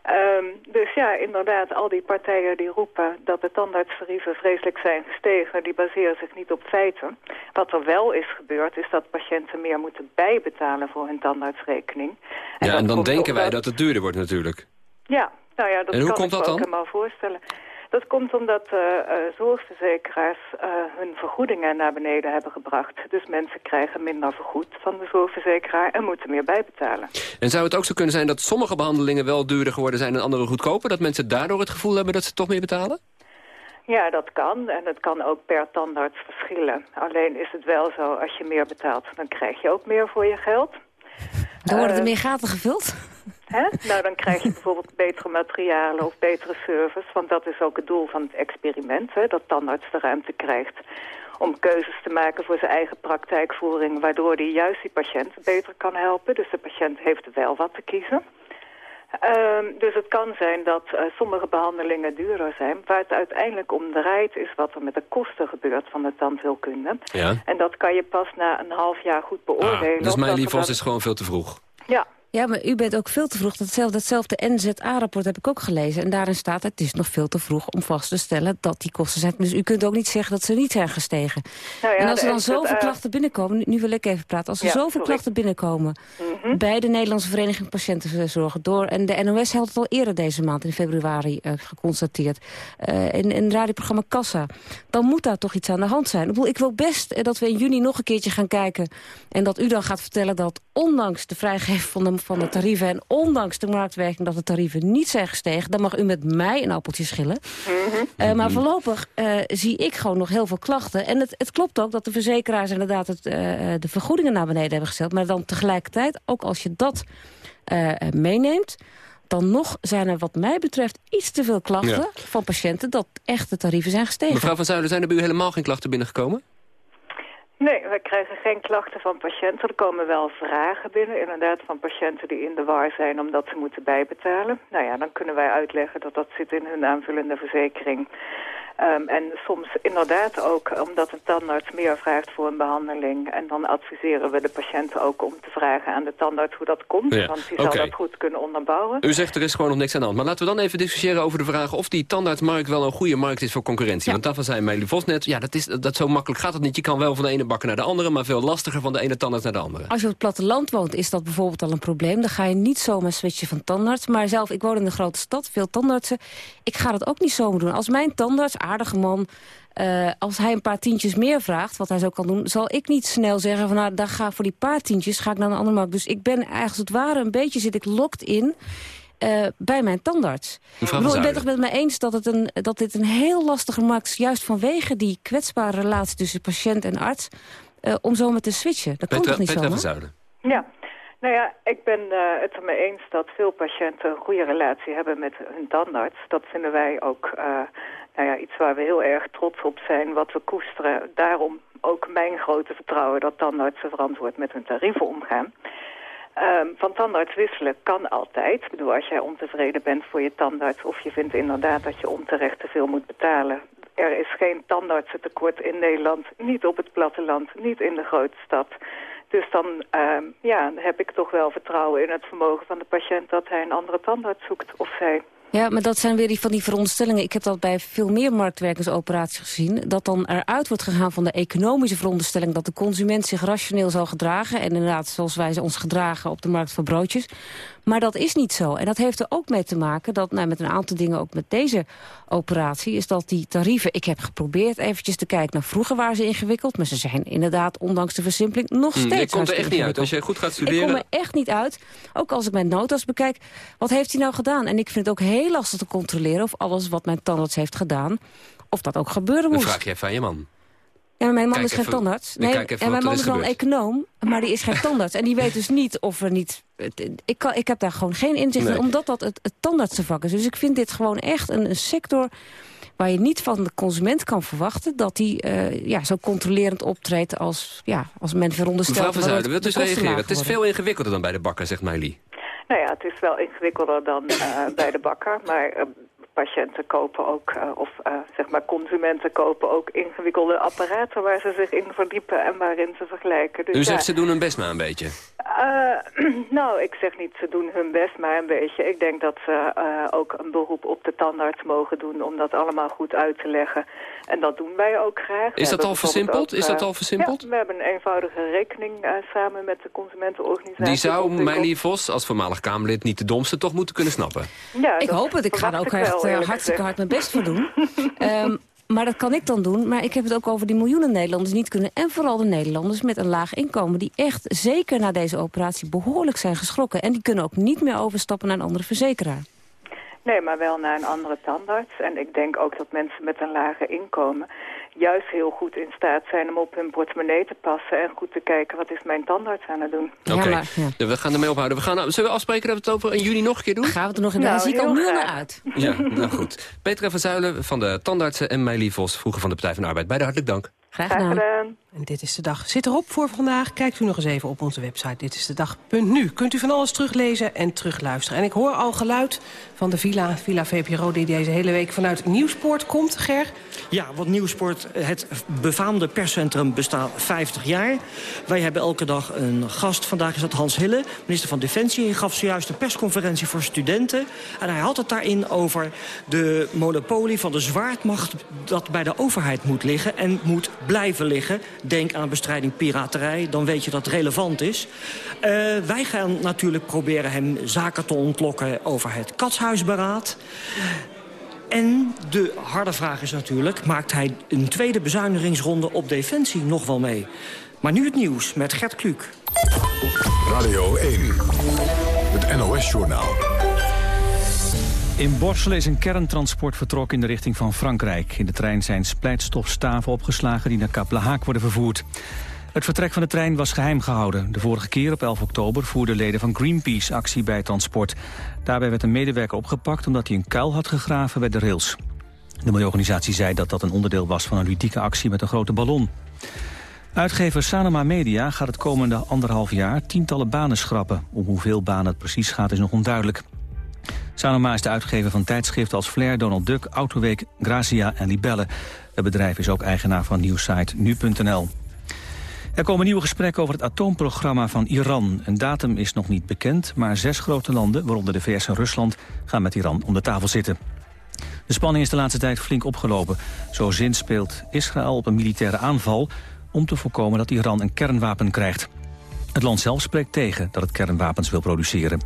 Ehm, dus ja, inderdaad, al die partijen die roepen dat de tandartstarieven vreselijk zijn gestegen, die baseren zich niet op feiten. Wat er wel is gebeurd, is dat patiënten meer moeten bijbetalen voor hun tandartsrekening. Ja, en dan denken wij dat het duurder wordt natuurlijk. Ja, nou ja, dat En hoe kan komt ik dat me ook dan? helemaal voorstellen. Dat komt omdat uh, uh, zorgverzekeraars uh, hun vergoedingen naar beneden hebben gebracht. Dus mensen krijgen minder vergoed van de zorgverzekeraar en moeten meer bijbetalen. En zou het ook zo kunnen zijn dat sommige behandelingen wel duurder geworden zijn en andere goedkoper? Dat mensen daardoor het gevoel hebben dat ze toch meer betalen? Ja, dat kan. En het kan ook per tandarts verschillen. Alleen is het wel zo, als je meer betaalt, dan krijg je ook meer voor je geld. Dan worden er Eh, meer gaten gevuld? Hè? Nou, dan krijg je bijvoorbeeld betere materialen of betere service. Want dat is ook het doel van het experiment. Hè? Dat tandarts de ruimte krijgt om keuzes te maken voor zijn eigen praktijkvoering... waardoor hij juist die patiënt beter kan helpen. Dus de patiënt heeft wel wat te kiezen. Ehm, dus het kan zijn dat eh, sommige behandelingen duurder zijn. Waar het uiteindelijk om draait is wat er met de kosten gebeurt van de tandheelkunde. Ja. En dat kan je pas na een half jaar goed beoordelen. Dus of mijn dat lief Vos dan- is gewoon veel te vroeg. Ja, Ja, maar u bent ook veel te vroeg. Datzelfde, datzelfde NZA-rapport heb ik ook gelezen. En daarin staat het is nog veel te vroeg om vast te stellen dat die kosten zijn. Dus u kunt ook niet zeggen dat ze niet zijn gestegen. Nou ja, en als er dan zoveel klachten binnenkomen, nu- nu wil ik even praten. Als er Ja, zoveel sorry. klachten binnenkomen Mhm. bij de Nederlandse Vereniging Patiëntenzorg door... en de NOS had het al eerder deze maand in februari eh, geconstateerd... eh, in, in het radioprogramma Kassa, dan moet daar toch iets aan de hand zijn. Ik, bedoel, ik wil best eh, dat we in juni nog een keertje gaan kijken... en dat u dan gaat vertellen dat ondanks de vrijgeving van de, van de tarieven... en ondanks de marktwerking dat de tarieven niet zijn gestegen... dan mag u met mij een appeltje schillen. Eh, maar voorlopig eh, zie ik gewoon nog heel veel klachten. En het, het klopt ook dat de verzekeraars inderdaad het, eh, de vergoedingen naar beneden hebben gesteld. Maar dan tegelijkertijd, ook als je dat eh, eh, meeneemt... dan nog zijn er wat mij betreft iets te veel klachten Ja. van patiënten... dat echt de tarieven zijn gestegen. Mevrouw van Zuilen, zijn er bij u helemaal geen klachten binnengekomen? Nee, we krijgen geen klachten van patiënten. Er komen wel vragen binnen, inderdaad, van patiënten die in de war zijn omdat ze moeten bijbetalen. Nou ja, dan kunnen wij uitleggen dat dat zit in hun aanvullende verzekering. Ehm, en soms inderdaad ook omdat een tandarts meer vraagt voor een behandeling. En dan adviseren we de patiënten ook om te vragen aan de tandarts hoe dat komt. Ja, Want die zal oké. dat goed kunnen onderbouwen. U zegt er is gewoon nog niks aan de hand. Maar laten we dan even discussiëren over de vraag... of die tandartsmarkt wel een goede markt is voor concurrentie. Want daarvan zei Meili Vos net... ja, dat, is, dat zo makkelijk gaat het niet. Je kan wel van de ene bakker naar de andere... maar veel lastiger van de ene tandarts naar de andere. Als je op het platteland woont, is dat bijvoorbeeld al een probleem. Dan ga je niet zomaar switchen van tandarts. Maar zelf, ik woon in een grote stad, veel tandartsen. Ik ga dat ook niet zomaar doen. Als mijn tandarts, aardige man... eh, als hij een paar tientjes meer vraagt, wat hij zo kan doen... zal ik niet snel zeggen van nou, daar ga voor die paar tientjes... ga ik naar een andere markt. Dus ik ben eigenlijk als het ware een beetje zit ik locked in... eh, bij mijn tandarts. Ik bedoel, ik ben toch met mij eens dat, het een, dat dit een heel lastige markt is... juist vanwege die kwetsbare relatie tussen patiënt en arts... eh, om zomaar te switchen. Dat kan Petra, toch niet Petra van. Ja, nou ja, ik ben eh, het ermee eens dat veel patiënten een goede relatie hebben met hun tandarts. Dat vinden wij ook eh, nou ja, iets waar we heel erg trots op zijn, wat we koesteren. Daarom ook mijn grote vertrouwen dat tandartsen verantwoord met hun tarieven omgaan. Ehm, van tandarts wisselen kan altijd. Ik bedoel, als jij ontevreden bent voor je tandarts... of je vindt inderdaad dat je onterecht te veel moet betalen... er is geen tandartsentekort in Nederland. Niet op het platteland, niet in de grote stad. Dus dan ehm, ja, heb ik toch wel vertrouwen in het vermogen van de patiënt... dat hij een andere tandarts zoekt of zij. Ja, maar dat zijn weer die van die veronderstellingen. Ik heb dat bij veel meer marktwerkingsoperaties gezien. Dat dan eruit wordt gegaan van de economische veronderstelling... dat de consument zich rationeel zal gedragen. En inderdaad, zoals wij ons gedragen op de markt van broodjes. Maar dat is niet zo. En dat heeft er ook mee te maken dat, nou, met een aantal dingen... ook met deze operatie, is dat die tarieven... Ik heb geprobeerd eventjes te kijken. naar vroeger waren ze ingewikkeld. Maar ze zijn inderdaad, ondanks de versimpeling, nog Hm, steeds je komt er echt niet uit. Als jij goed gaat Ik kom studeren... er echt niet uit. Ook als ik mijn notas bekijk, wat heeft hij nou gedaan? En ik vind het ook heel lastig te controleren of alles wat mijn tandarts heeft gedaan... of dat ook gebeuren Dan moest. vraag je even aan je man. Ja, maar mijn man Kijk is geen even- tandarts. even en mijn man is is wel een econoom, maar die is geen tandarts. En die weet dus niet of er niet... Ik, kan, ik heb daar gewoon geen inzicht in, Nee. omdat dat het, het tandartsenvak is. Dus ik vind dit gewoon echt een, een sector waar je niet van de consument kan verwachten... dat die eh, ja, zo controlerend optreedt als, ja, als men veronderstelt... Mevrouw van Zuilen, wilt u reageren? Het is veel ingewikkelder dan bij de bakker, zegt Meili. Nou ja, het is wel ingewikkelder dan eh, bij de bakker, maar eh, patiënten kopen ook, eh, of eh, zeg maar consumenten kopen ook ingewikkelde apparaten waar ze zich in verdiepen en waarin ze vergelijken. Dus U ja, zegt ze doen hun best maar een beetje. eh, nou, ik zeg niet ze doen hun best maar een beetje. Ik denk dat ze ook een beroep op de tandarts mogen doen om dat allemaal goed uit te leggen. En dat doen wij ook graag. Is dat al versimpeld? ook, Is dat eh, al versimpeld? Ja, we hebben een eenvoudige rekening eh, samen met de consumentenorganisatie. Die zou. Meili Vos als voormalig Kamerlid niet de domste toch moeten kunnen snappen. Ja, Ik hoop het. Ik ga er ook echt eh, hartstikke hard mijn best voor doen. Ehm, maar dat kan ik dan doen. Maar ik heb het ook over die miljoenen Nederlanders die niet kunnen. En vooral de Nederlanders met een laag inkomen. Die echt zeker na deze operatie behoorlijk zijn geschrokken. En die kunnen ook niet meer overstappen naar een andere verzekeraar. Nee, maar wel naar een andere tandarts. En ik denk ook dat mensen met een lager inkomen juist heel goed in staat zijn om op hun portemonnee te passen en goed te kijken wat is mijn tandarts aan het doen. Oké, ja. we gaan ermee ophouden. We gaan, zullen we afspreken dat we het over in juni nog een keer doen? Gaan we het er nog in Nou, zie ik al heel nu graag. naar uit. Ja, nou goed. Petra van Zuilen van de Tandartsen en Meili Vos, vroeger van de Partij van de Arbeid. Beide hartelijk dank. Graag gedaan. En dit is de dag. Zit erop voor vandaag. Kijkt u nog eens even op onze website. Dit is de dag.nu. Kunt u van alles teruglezen en terugluisteren. En ik hoor al geluid van de Villa, Villa VPRO... die deze hele week vanuit Nieuwspoort komt. Ger? Ja, want Nieuwsport, het befaamde perscentrum, bestaat 50 jaar. Wij hebben elke dag een gast. Vandaag is dat Hans Hille, minister van Defensie. Hij gaf zojuist een persconferentie voor studenten. En hij had het daarin over de monopolie van de zwaardmacht... dat bij de overheid moet liggen en moet blijven liggen. Denk aan bestrijding piraterij, dan weet je dat het relevant is. Uh, wij gaan natuurlijk proberen hem zaken te ontlokken over het katshuisberaad. En de harde vraag is natuurlijk... maakt hij een tweede bezuinigingsronde op Defensie nog wel mee? Maar nu het nieuws met Gert Kluk. Radio 1, het NOS-journaal. In Borselen is een kerntransport vertrokken in de richting van Frankrijk. In de trein zijn splijtstofstaven opgeslagen die naar Kaplahaak worden vervoerd. Het vertrek van de trein was geheim gehouden. De vorige keer op 11 oktober voerden leden van Greenpeace actie bij transport. Daarbij werd een medewerker opgepakt omdat hij een kuil had gegraven bij de rails. De milieuorganisatie zei dat dat een onderdeel was van een ludieke actie met een grote ballon. Uitgever Sanoma Media gaat het komende anderhalf jaar tientallen banen schrappen. Om hoeveel banen het precies gaat is nog onduidelijk. Sanoma is de uitgever van tijdschriften als Flair, Donald Duck, Autoweek, Grazia en Libelle. Het bedrijf is ook eigenaar van nieuwsite nu.nl. Er komen nieuwe gesprekken over het atoomprogramma van Iran. Een datum is nog niet bekend, maar zes grote landen, waaronder de VS en Rusland, gaan met Iran om de tafel zitten. De spanning is de laatste tijd flink opgelopen. Zo zinspeelt Israël op een militaire aanval om te voorkomen dat Iran een kernwapen krijgt. Het land zelf spreekt tegen dat het kernwapens wil produceren.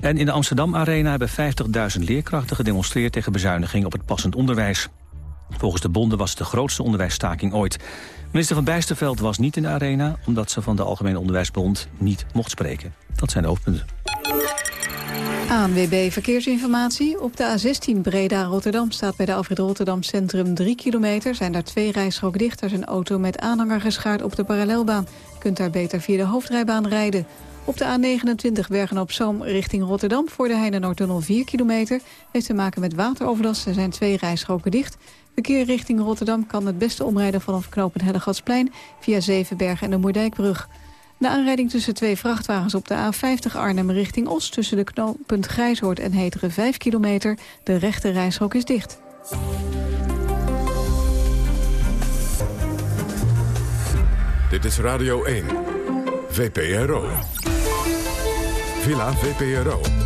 En in de Amsterdam Arena hebben 50.000 leerkrachten gedemonstreerd tegen bezuiniging op het passend onderwijs. Volgens de bonden was het de grootste onderwijsstaking ooit. Minister van Bijsterveld was niet in de arena... omdat ze van de Algemene Onderwijsbond niet mocht spreken. Dat zijn de hoofdpunten. ANWB Verkeersinformatie. Op de A16 Breda-Rotterdam staat bij de Alfred Rotterdam Centrum 3 kilometer. Zijn daar twee rijstroken dicht. Een auto met aanhanger geschaard op de parallelbaan. Je kunt daar beter via de hoofdrijbaan rijden. Op de A29 Bergen-op-Zoom richting Rotterdam... voor de Heinenoordtunnel 4 kilometer. Heeft te maken met wateroverlast. Er zijn twee rijstroken dicht. Verkeer richting Rotterdam kan het beste omrijden vanaf knooppunt Hellegatsplein... via Zevenbergen en de Moerdijkbrug. De aanrijding tussen twee vrachtwagens op de A50 Arnhem richting Os... tussen de knooppunt Grijshoort en Heteren 5 kilometer. De rechte reishok is dicht. Dit is Radio 1, VPRO. Villa VPRO.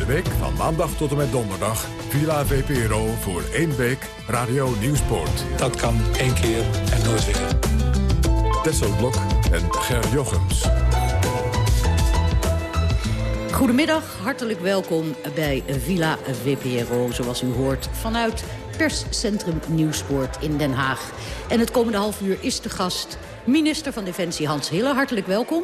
Komende week van maandag tot en met donderdag Villa VPRO voor één week Radio Nieuwsport. Dat kan één keer en nooit weer. Tesselblok en Ger Jochems. Goedemiddag, hartelijk welkom bij Villa VPRO, zoals u hoort, vanuit perscentrum Nieuwsport in Den Haag. En het komende half uur is de gast minister van Defensie Hans Hille. Hartelijk welkom.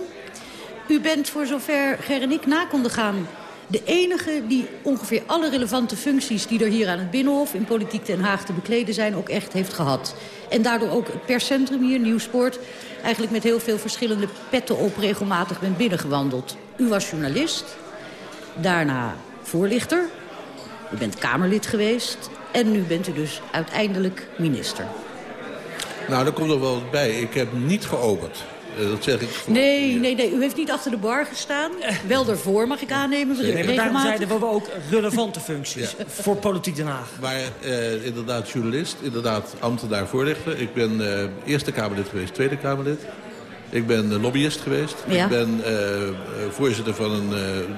U bent voor zover Ger en ik na konden gaan de enige die ongeveer alle relevante functies... die er hier aan het Binnenhof in Politiek Den Haag te bekleden zijn... ook echt heeft gehad. En daardoor ook het perscentrum hier, Nieuwsport... eigenlijk met heel veel verschillende petten op regelmatig bent binnengewandeld. U was journalist, daarna voorlichter, u bent Kamerlid geweest... en nu bent u dus uiteindelijk minister. Nou, daar komt er wel bij. Ik heb niet geopend. Eh, dat zeg ik voor... Nee, nee, nee, u heeft niet achter de bar gestaan. Wel daarvoor, mag ik aannemen. Nee, maar daarom zeiden we ook relevante functies voor Politiek Den Haag. Maar uh, inderdaad journalist, inderdaad ambtenaar voorlichter. Ik ben uh, Eerste Kamerlid geweest, Tweede Kamerlid. Ik ben lobbyist geweest. Ja. Ik ben voorzitter van een,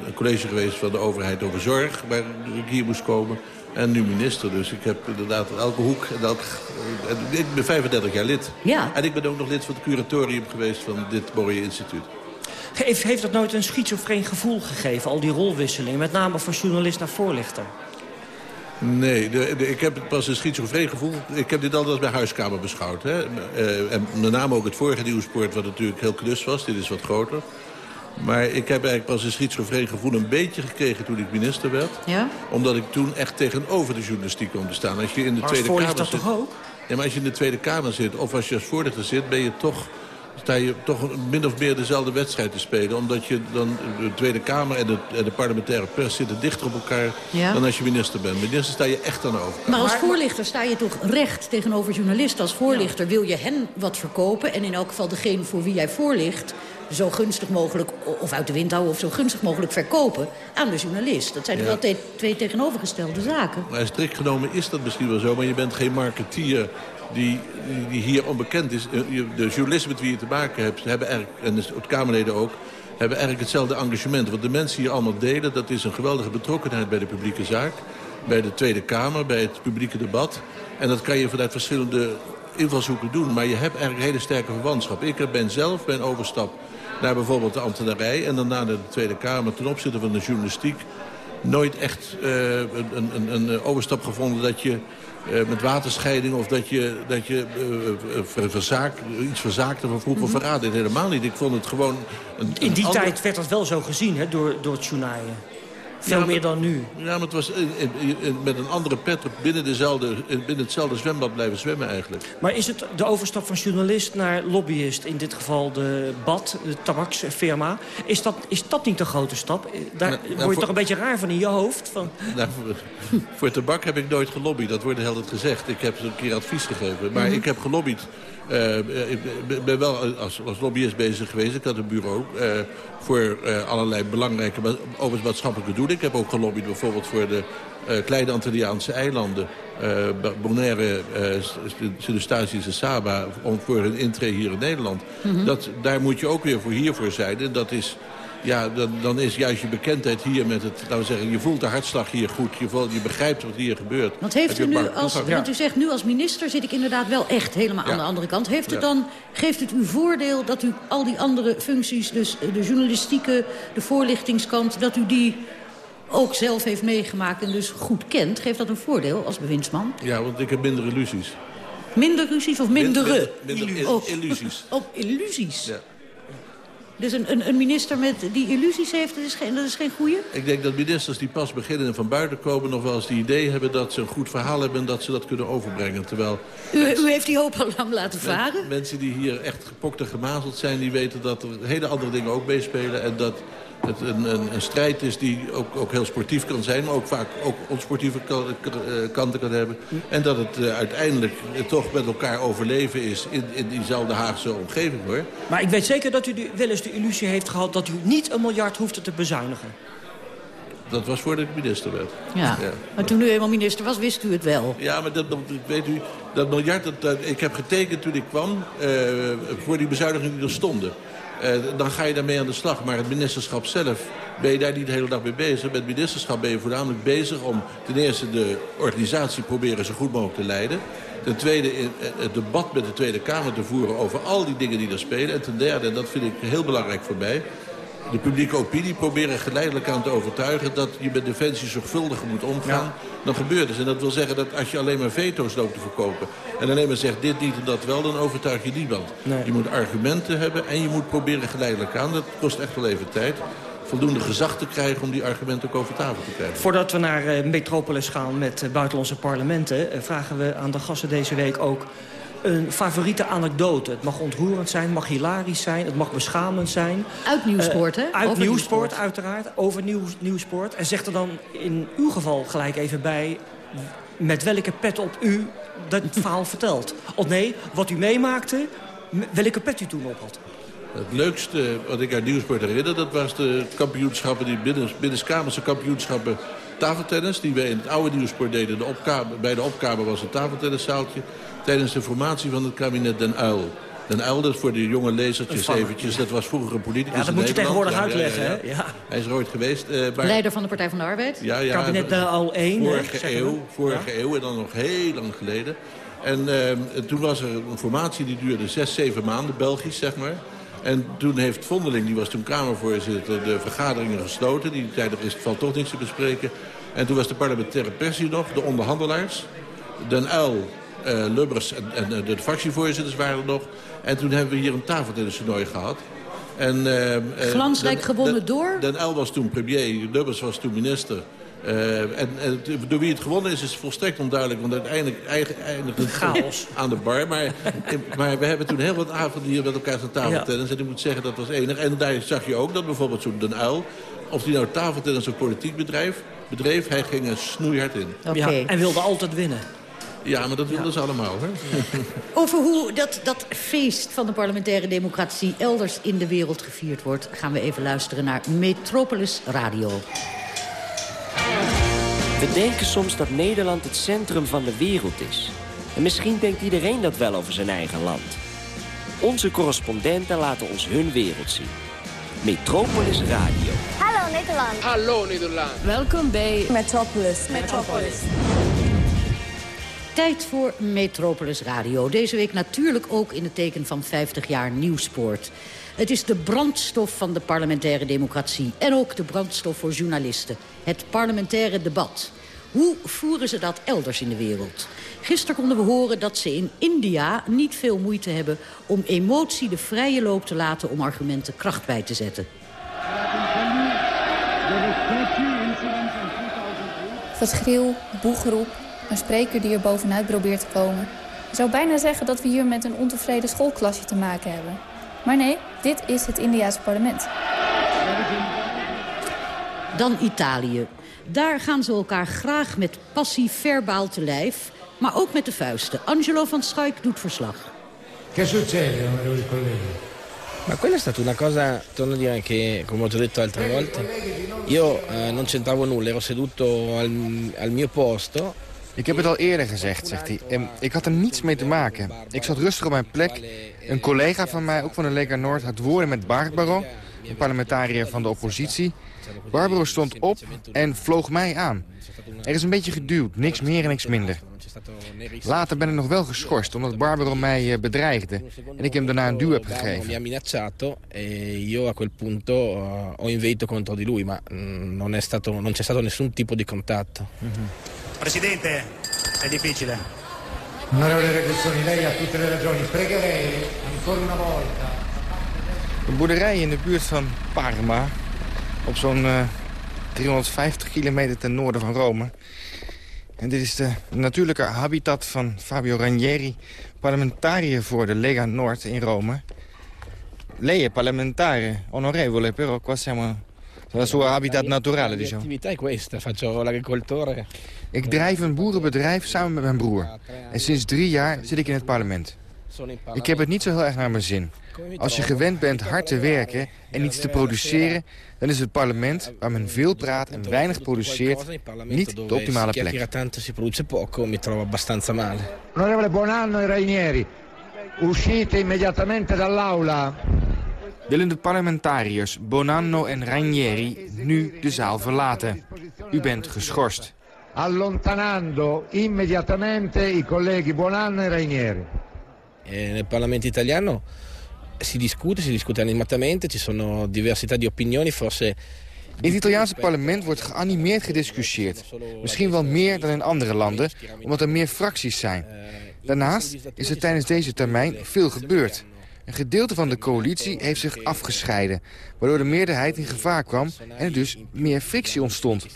een college geweest van de overheid over zorg... waar ik hier moest komen. En nu minister, dus ik heb inderdaad elke hoek... En elk, ik ben 35 jaar lid. Ja. En ik ben ook nog lid van het curatorium geweest van dit mooie instituut. Heeft, heeft dat nooit een schizofreen gevoel gegeven, al die rolwisselingen? Met name van journalist naar voorlichter? Nee, de, de, ik heb het pas een schizofreen gevoel. Ik heb dit altijd als bij huiskamer beschouwd. Hè. Uh, en met name ook het vorige nieuwsport, wat natuurlijk heel knus was. Dit is wat groter. Maar ik heb eigenlijk pas een schizofreen gevoel een beetje gekregen toen ik minister werd. Ja? Omdat ik toen echt tegenover de journalistiek kwam te staan. Als je in de Maar Tweede Kamer zit, toch ook? Ja, maar als je in de Tweede Kamer zit of als je als voorlichter zit... ben je toch, sta je toch min of meer dezelfde wedstrijd te spelen. Omdat je dan de Tweede Kamer en de, en de parlementaire pers zitten dichter op elkaar... Ja. dan als je minister bent. Minister sta je echt aan de overkant. Maar als voorlichter sta je toch recht tegenover journalisten. Als voorlichter wil je hen wat verkopen. En in elk geval degene voor wie jij voorligt zo gunstig mogelijk, of uit de wind houden... of zo gunstig mogelijk verkopen aan de journalist. Dat zijn Ja. wel te- twee tegenovergestelde zaken. Maar strikt genomen is dat misschien wel zo, maar je bent geen marketeer die, die, hier onbekend is. Eh, De journalisten met wie je te maken hebt, hebben eigenlijk, en de Kamerleden ook, hebben eigenlijk hetzelfde engagement. Wat de mensen hier allemaal delen, dat is een geweldige betrokkenheid bij de publieke zaak. Bij de Tweede Kamer, bij het publieke debat. En dat kan je vanuit verschillende invalshoeken doen. Maar je hebt eigenlijk een hele sterke verwantschap. Ik ben zelf bij een overstap naar bijvoorbeeld de ambtenarij... en daarna naar de Tweede Kamer ten opzichte van de journalistiek nooit echt eh, een, een, een, een overstap gevonden dat je eh, met waterscheiding of dat je, dat je eh, eh, ver- verzaak, iets verzaakte van vroeger Mhm. verraden. Helemaal niet. Ik vond het gewoon... Een, In die tijd werd dat wel zo gezien hè, door, door het journaaien. Veel Ja, meer dan nu. Ja, maar het was met een andere pet op binnen, dezelfde, binnen hetzelfde zwembad blijven zwemmen eigenlijk. Maar is het de overstap van journalist naar lobbyist... in dit geval de BAT, de tabaksfirma... is dat, is dat niet een grote stap? Daar Nou, nou, word je voor- toch een beetje raar van in je hoofd? Van... Nou, voor, voor tabak heb ik nooit gelobbyd. Dat wordt heel het gezegd. Ik heb een keer advies gegeven. Maar Mhm. ik heb gelobbyd. Eh, ik ben- wel als, als lobbyist bezig geweest. Ik had een bureau eh, voor eh, allerlei belangrijke ma- overigens maatschappelijke doelen. Ik heb ook gelobbyd bijvoorbeeld voor de kleine Antilliaanse eilanden. Bonaire, Sint-Eustatius en Saba. Om, voor hun intree hier in Nederland. Mhm. dat, daar moet je ook weer voor hiervoor zijn. En dat is... Ja, dan, dan is juist je bekendheid hier met het... Laten we zeggen, je voelt de hartslag hier goed. Je, voelt, je begrijpt wat hier gebeurt. Want heeft u nu als, want u zegt nu als minister zit ik inderdaad wel echt helemaal Ja. aan de andere kant. Heeft het Ja. dan, geeft het u voordeel dat u al die andere functies, dus de journalistieke, de voorlichtingskant, dat u die ook zelf heeft meegemaakt en dus goed kent? Geeft dat een voordeel als bewindsman? Ja, want ik heb minder illusies. Minder ruzies of mindere? Minder, minder il- illusies. Op illusies. Ja. Dus een, een, een minister met die illusies heeft, dat is geen, dat is geen goeie? Ik denk dat ministers die pas beginnen en van buiten komen... nog wel eens het idee hebben dat ze een goed verhaal hebben... en dat ze dat kunnen overbrengen. Terwijl U, u heeft die hoop al lang laten varen? men- mensen die hier echt gepokt en gemazeld zijn... die weten dat er hele andere dingen ook meespelen... en dat het een, een, een strijd is die ook, ook heel sportief kan zijn... maar ook vaak ook onsportieve eh, kanten kan hebben. En dat het eh, uiteindelijk eh, toch met elkaar overleven is... in, in diezelfde Haagse omgeving, hoor. Maar ik weet zeker dat u de- wel eens de illusie heeft gehad... dat u niet een miljard hoefde te bezuinigen. Dat was voordat ik minister werd. Ja. Maar toen u eenmaal minister was, wist u het wel. Ja, maar dat, dat- weet u, dat miljard, dat, dat- ik heb getekend toen ik kwam... eh, voor die bezuinigingen die er stonden. Eh, dan ga je daarmee aan de slag. Maar het ministerschap zelf ben je daar niet de hele dag mee bezig. Met het ministerschap ben je voornamelijk bezig om ten eerste de organisatie proberen zo goed mogelijk te leiden. Ten tweede eh, het debat met de Tweede Kamer te voeren over al die dingen die er spelen. En ten derde, en dat vind ik heel belangrijk voor mij... de publieke opinie proberen geleidelijk aan te overtuigen... dat je met defensie zorgvuldiger moet omgaan dan gebeurt is. En dat wil zeggen dat als je alleen maar veto's loopt te verkopen... en alleen maar zegt dit niet en dat wel, dan overtuig je niemand. Nee. Je moet argumenten hebben en je moet proberen geleidelijk aan. Dat kost echt wel even tijd. Voldoende gezag te krijgen om die argumenten ook over tafel te krijgen. Voordat we naar eh, Metropolis gaan met eh, buitenlandse parlementen... eh, vragen we aan de gasten deze week ook een favoriete anekdote. Het mag ontroerend zijn, het mag hilarisch zijn, het mag beschamend zijn. Uit Nieuwsport, Eh, hè? Uit Over Nieuwsport, Nieuwsport. uiteraard. Over nieuw, Nieuwsport. En zeg er dan in uw geval gelijk even bij... met welke pet op u dat verhaal vertelt. Of nee, wat u meemaakte, welke pet u toen op had. Het leukste wat ik uit Nieuwsport herinner... dat was de kampioenschappen, die binnen, binnenskamerse kampioenschappen tafeltennis... die wij in het oude Nieuwsport deden. De opkamer, bij de opkamer was een tafeltennissaaltje... tijdens de formatie van het kabinet Den Uil. Den Uil, dat is voor de jonge lezertjes eventjes... dat was vroeger een politicus Ja, dat in moet je tegenwoordig uitleggen, ja, hè? Ja. Hij is er ooit geweest. eh, maar- Leider van de Partij van de Arbeid. ja, ja, Kabinet Den Uil 1, hè, Vorige eeuw, vorige eeuw en dan nog heel lang geleden. En ehm, toen was er een formatie die duurde zes, zeven maanden, Belgisch zeg maar. En toen heeft Vondeling, die was toen Kamervoorzitter, de vergaderingen gesloten. Die er is, valt toch niks te bespreken. En toen was de parlementaire pers hier nog, de onderhandelaars. Den Uil, uh, Lubbers en, en de, de fractievoorzitters waren er nog. En toen hebben we hier een tafeltennistoernooi gehad. En, uh, Glansrijk den, gewonnen den, door? Den Uil was toen premier, Lubbers was toen minister. Uh, en, en, door wie het gewonnen is, is volstrekt onduidelijk. Want uiteindelijk eindigt het Chaos. aan de bar. Maar, maar we hebben toen heel wat avonden hier met elkaar aan tafeltennis. Ja. En ik moet zeggen, dat was enig. En daar zag je ook dat bijvoorbeeld zo'n Den Uil... of die nou tafeltennis of politiek bedrijf, bedreef... hij ging er snoeihard in. Okay. Ja, en wilde altijd winnen. Ja, maar dat wilden ja. ze allemaal. Hè? Over hoe dat, dat feest van de parlementaire democratie... elders in de wereld gevierd wordt... gaan we even luisteren naar Metropolis Radio. We denken soms dat Nederland het centrum van de wereld is. En misschien denkt iedereen dat wel over zijn eigen land. Onze correspondenten laten ons hun wereld zien. Metropolis Radio. Hallo Nederland. Hallo Nederland. Welkom bij Metropolis. Metropolis. Tijd voor Metropolis Radio. Deze week natuurlijk ook in het teken van 50 jaar nieuwspoort. Het is de brandstof van de parlementaire democratie. En ook de brandstof voor journalisten. Het parlementaire debat. Hoe voeren ze dat elders in de wereld? Gisteren konden we horen dat ze in India niet veel moeite hebben... om emotie de vrije loop te laten om argumenten kracht bij te zetten. Geschreeuw, boegeroep, een spreker die er bovenuit probeert te komen. Je zou bijna zeggen dat we hier met een ontevreden schoolklasje te maken hebben. Maar nee, dit is het Indiaanse parlement. Dan Italië. Daar gaan ze elkaar graag met passie verbaal te lijf, maar ook met de vuisten. Angelo van Schuik doet verslag. Che succede, onorevoli colleghi? Ma quella è stata una cosa, torno a dire che, come ho già detto altre volte, io eh, non c'entravo nulla, ero seduto al, al mio posto ik heb het al eerder gezegd, zegt hij. En ik had er niets mee te maken. Ik zat rustig op mijn plek. Een collega van mij, ook van de Lega Noord, had woorden met Barbaro... een parlementariër van de oppositie. Barbaro stond op en vloog mij aan. Er is een beetje geduwd, niks meer en niks minder. Later ben ik nog wel geschorst, omdat Barbaro mij bedreigde. En ik hem daarna een duw heb gegeven. Mi ha minacciato e io a quel punto ho inveito contro di lui, ma non c'è stato, non stato nessun tipo di contatto. Presidente, è difficile. Onorevole Reguzzoni, lei ha tutte le ragioni. Pregherei ancora una volta. Een boerderij in de buurt van Parma, op zo'n uh, 350 kilometer ten noorden van Rome. En dit is de natuurlijke habitat van Fabio Ranieri, parlementariër voor de Lega Noord in Rome. Lei è parlamentare, onorevole, però qua siamo la sua habitat naturale, diciamo. L'attività è questa, faccio l'agricoltore. Ik drijf een boerenbedrijf samen met mijn broer. En sinds drie jaar zit ik in het parlement. Ik heb het niet zo heel erg naar mijn zin. Als je gewend bent hard te werken en iets te produceren... dan is het parlement, waar men veel praat en weinig produceert... niet de optimale plek. si produce poco, mi trovo abbastanza male. Onorevole Buonanno e Rainieri, uscite immediatamente dall'aula. Willen de parlementariërs Bonanno en Rainieri nu de zaal verlaten? U bent geschorst. Allontanando immediatamente i colleghi Bonanno e Rainieri. E nel Parlamento italiano si discute, si discute animatamente, ci sono diversità di opinioni, forse... In het Italiaanse parlement wordt geanimeerd gediscussieerd. Misschien wel meer dan in andere landen, omdat er meer fracties zijn. Daarnaast is er tijdens deze termijn veel gebeurd. Een gedeelte van de coalitie heeft zich afgescheiden... waardoor de meerderheid in gevaar kwam en er dus meer frictie ontstond.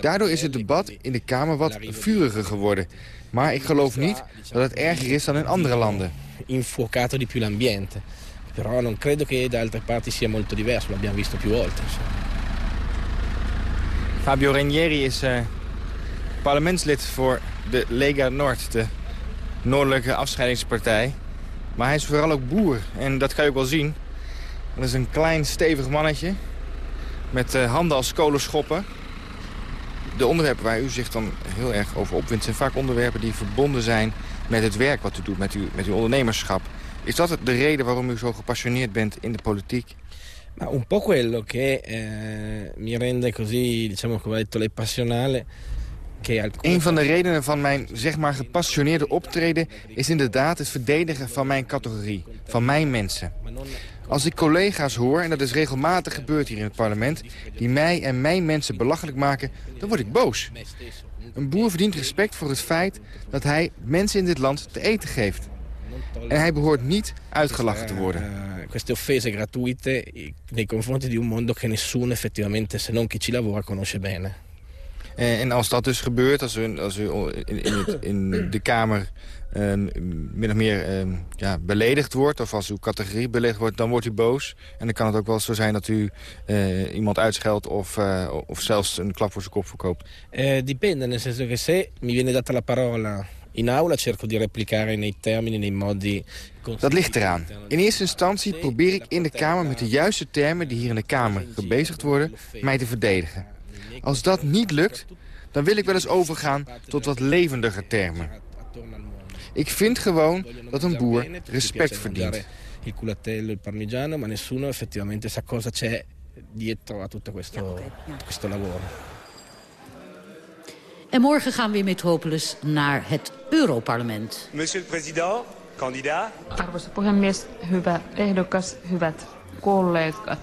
Daardoor is het debat in de Kamer wat vuriger geworden. Maar ik geloof niet dat het erger is dan in andere landen. Infuocato di più l'ambiente. Però non credo che da altre parti sia molto diverso, l'abbiamo visto più volte. Fabio Ranieri is uh, parlementslid voor de Lega Nord, de noordelijke afscheidingspartij. Maar hij is vooral ook boer. En dat kan je ook wel zien. Dat is een klein, stevig mannetje. Met uh, handen als kolenschoppen. De onderwerpen waar u zich dan heel erg over opwindt... zijn vaak onderwerpen die verbonden zijn met het werk wat u doet. Met, met uw ondernemerschap. Is dat de reden waarom u zo gepassioneerd bent in de politiek? Ma un po' quello che eh, mi rende così, diciamo come ha detto lei, passionale... Een van de redenen van mijn, zeg maar, gepassioneerde optreden... is inderdaad het verdedigen van mijn categorie, van mijn mensen. Als ik collega's hoor, en dat is regelmatig gebeurd hier in het parlement... die mij en mijn mensen belachelijk maken, dan word ik boos. Een boer verdient respect voor het feit dat hij mensen in dit land te eten geeft. En hij behoort niet uitgelachen te worden. Queste offese gratuite nei confronti di un mondo che nessuno effettivamente, se non chi ci lavora, conosce bene. Eh, en als dat dus gebeurt, als u, als u in, in, het, in de Kamer uh, min of meer uh, ja, beledigd wordt... of als uw categorie beledigd wordt, dan wordt u boos. En dan kan het ook wel zo zijn dat u uh, iemand uitscheldt... Of, uh, of zelfs een klap voor zijn kop verkoopt. Eh, dipende, nel senso che se mi viene data la parola in aula... cerco di replicare nei termini, nei modi... Dat ligt eraan. In eerste instantie probeer ik in de Kamer met de juiste termen... die hier in de Kamer gebezigd worden, mij te verdedigen. Als dat niet lukt, dan wil ik wel eens overgaan tot wat levendiger termen. Ik vind gewoon dat een boer respect verdient. Il culatello, il parmigiano, ma nessuno effettivamente sa cosa c'è dietro a tutto questo, questo lavoro. En morgen gaan we in Metropolis naar het Europarlement. Monsieur le Président, candidat. Arvoisa puhemies, hyvä ehdokas, hyvät kollegat.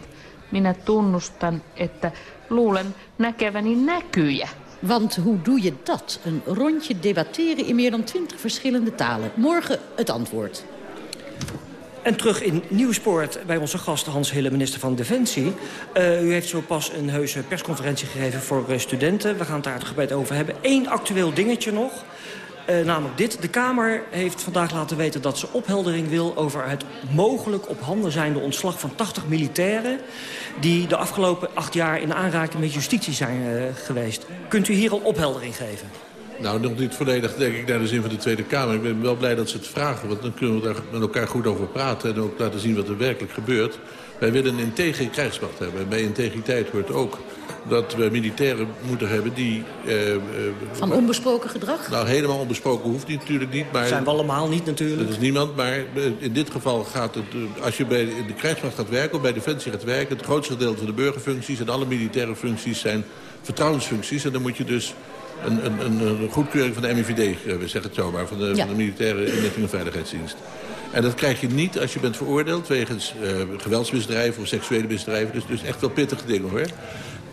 Minä tunnustan, että luulen näkeväni näkyjä. Want hoe doe je dat? Een rondje debatteren in meer dan twintig verschillende talen. Morgen het antwoord. En terug in Nieuwsport bij onze gast Hans Hille, minister van Defensie. Uh, u heeft zo pas een heuse persconferentie gegeven voor uh, studenten. We gaan het daar uitgebreid over hebben. Eén actueel dingetje nog. Uh, namelijk dit. De Kamer heeft vandaag laten weten dat ze opheldering wil... over het mogelijk op handen zijnde ontslag van 80 militairen... die de afgelopen acht jaar in aanraking met justitie zijn uh, geweest. Kunt u hier al opheldering geven? Nou, nog niet volledig, denk ik, naar de zin van de Tweede Kamer. Ik ben wel blij dat ze het vragen, want dan kunnen we daar met elkaar goed over praten... en ook laten zien wat er werkelijk gebeurt. Wij willen een integere krijgsmacht hebben. En bij integriteit hoort ook dat we militairen moeten hebben die... Uh, uh, Van onbesproken gedrag? Nou, helemaal onbesproken hoeft niet, natuurlijk niet. Maar, dat zijn we allemaal niet natuurlijk. Dat is niemand, maar in dit geval gaat het... Als je bij de krijgsmacht gaat werken of bij Defensie gaat werken... het grootste deel van de burgerfuncties en alle militaire functies zijn vertrouwensfuncties. En dan moet je dus een, een, een, goedkeuring van de MIVD, we zeggen het zomaar... van de, ja. van de militaire inlichting en veiligheidsdienst. En dat krijg je niet als je bent veroordeeld wegens uh, geweldsmisdrijven of seksuele misdrijven. Dus, dus echt wel pittige dingen hoor.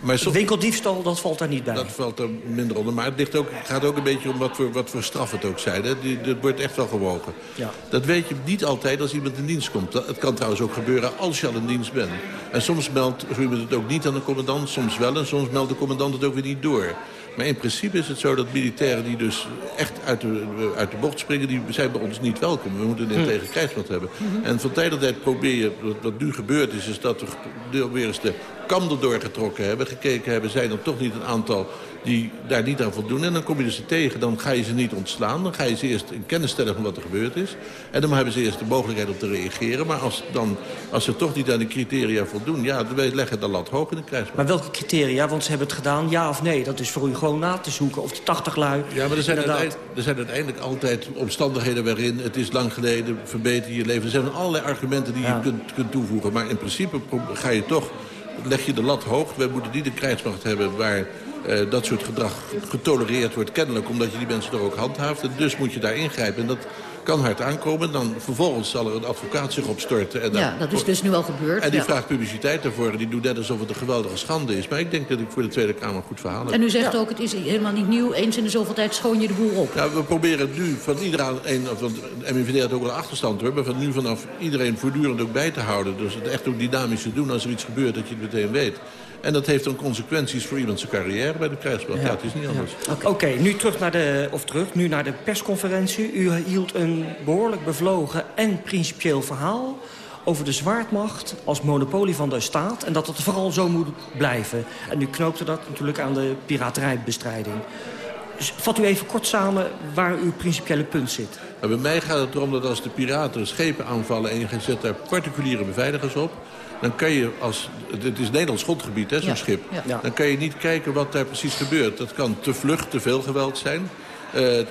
Maar Winkeldiefstal, dat valt daar niet bij? Dat valt er minder onder. Maar het ligt ook, gaat ook een beetje om wat voor, wat voor straf het ook zijn. Hè. Die, dat wordt echt wel gewogen. Ja. Dat weet je niet altijd als iemand in dienst komt. Dat, het kan trouwens ook gebeuren als je al in dienst bent. En soms meldt iemand het ook niet aan de commandant, soms wel. En soms meldt de commandant het ook weer niet door. Maar in principe is het zo dat militairen die dus echt uit de, uit de bocht springen... die zijn bij ons niet welkom. We moeten een tegen krijgsmacht hebben. Mm-hmm. En van tijd tot tijd probeer je, wat, wat nu gebeurd is... is dat we weer eens de kam erdoor getrokken hebben. Gekeken hebben, zijn er toch niet een aantal die daar niet aan voldoen. En dan kom je dus tegen, dan ga je ze niet ontslaan. Dan ga je ze eerst in kennis stellen van wat er gebeurd is. En dan hebben ze eerst de mogelijkheid om te reageren. Maar als, dan, als ze toch niet aan de criteria voldoen... ja, wij leggen de lat hoog in de krijgsmacht. Maar welke criteria? Want ze hebben het gedaan, ja of nee. Dat is voor u gewoon na te zoeken. Of die 80 lui... Ja, maar er zijn, uiteindelijk, er zijn uiteindelijk altijd omstandigheden waarin... het is lang geleden, verbeter je leven. Er zijn allerlei argumenten die ja. je kunt, kunt toevoegen. Maar in principe ga je toch leg je de lat hoog. We moeten niet een krijgsmacht hebben waar uh, dat soort gedrag getolereerd wordt. Kennelijk omdat je die mensen er ook handhaaft. En dus moet je daar ingrijpen. En dat kan hard aankomen. Dan vervolgens zal er een advocaat zich opstorten. En dan, ja, dat is dus nu al gebeurd. En die ja. vraagt publiciteit daarvoor. En die doet net alsof het een geweldige schande is. Maar ik denk dat ik voor de Tweede Kamer een goed verhaal heb. En u zegt ja. ook, het is helemaal niet nieuw. Eens in de zoveel tijd schoon je de boel op. Ja, we proberen nu van iedereen... Want MIVD had ook wel achterstand hoor. Maar van nu vanaf iedereen voortdurend ook bij te houden. Dus het echt ook dynamisch te doen als er iets gebeurt dat je het meteen weet. En dat heeft dan consequenties voor iemand zijn carrière bij de krijgsmacht. Ja. ja, het is niet anders. Ja. Oké, okay. okay, nu terug naar de of terug, nu naar de persconferentie. U hield een behoorlijk bevlogen en principieel verhaal over de zwaardmacht als monopolie van de staat... en dat het vooral zo moet blijven. En u knoopte dat natuurlijk aan de piraterijbestrijding. Dus vat u even kort samen waar uw principiële punt zit. Nou, bij mij gaat het erom dat als de piraten schepen aanvallen... en je zet daar particuliere beveiligers op dan kan je als... Het is Nederlands grondgebied, zo'n ja. schip. Ja. Dan kan je niet kijken wat daar precies gebeurt. Dat kan te vlug, te veel geweld zijn. Uh, uh,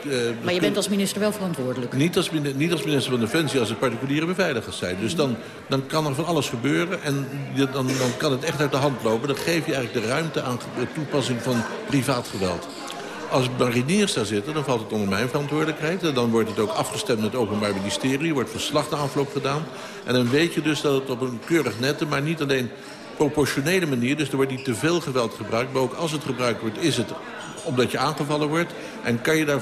maar je bent als minister wel verantwoordelijk? Niet als, niet als minister van Defensie, als het particuliere beveiligers zijn. Dus dan, dan kan er van alles gebeuren en dan, dan kan het echt uit de hand lopen. Dan geef je eigenlijk de ruimte aan de toepassing van privaat geweld. Als mariniers daar zitten, dan valt het onder mijn verantwoordelijkheid. En dan wordt het ook afgestemd met het Openbaar Ministerie. wordt verslag de afloop gedaan. En dan weet je dus dat het op een keurig nette, maar niet alleen proportionele manier... dus er wordt niet te veel geweld gebruikt, maar ook als het gebruikt wordt... is het omdat je aangevallen wordt. En kan je daar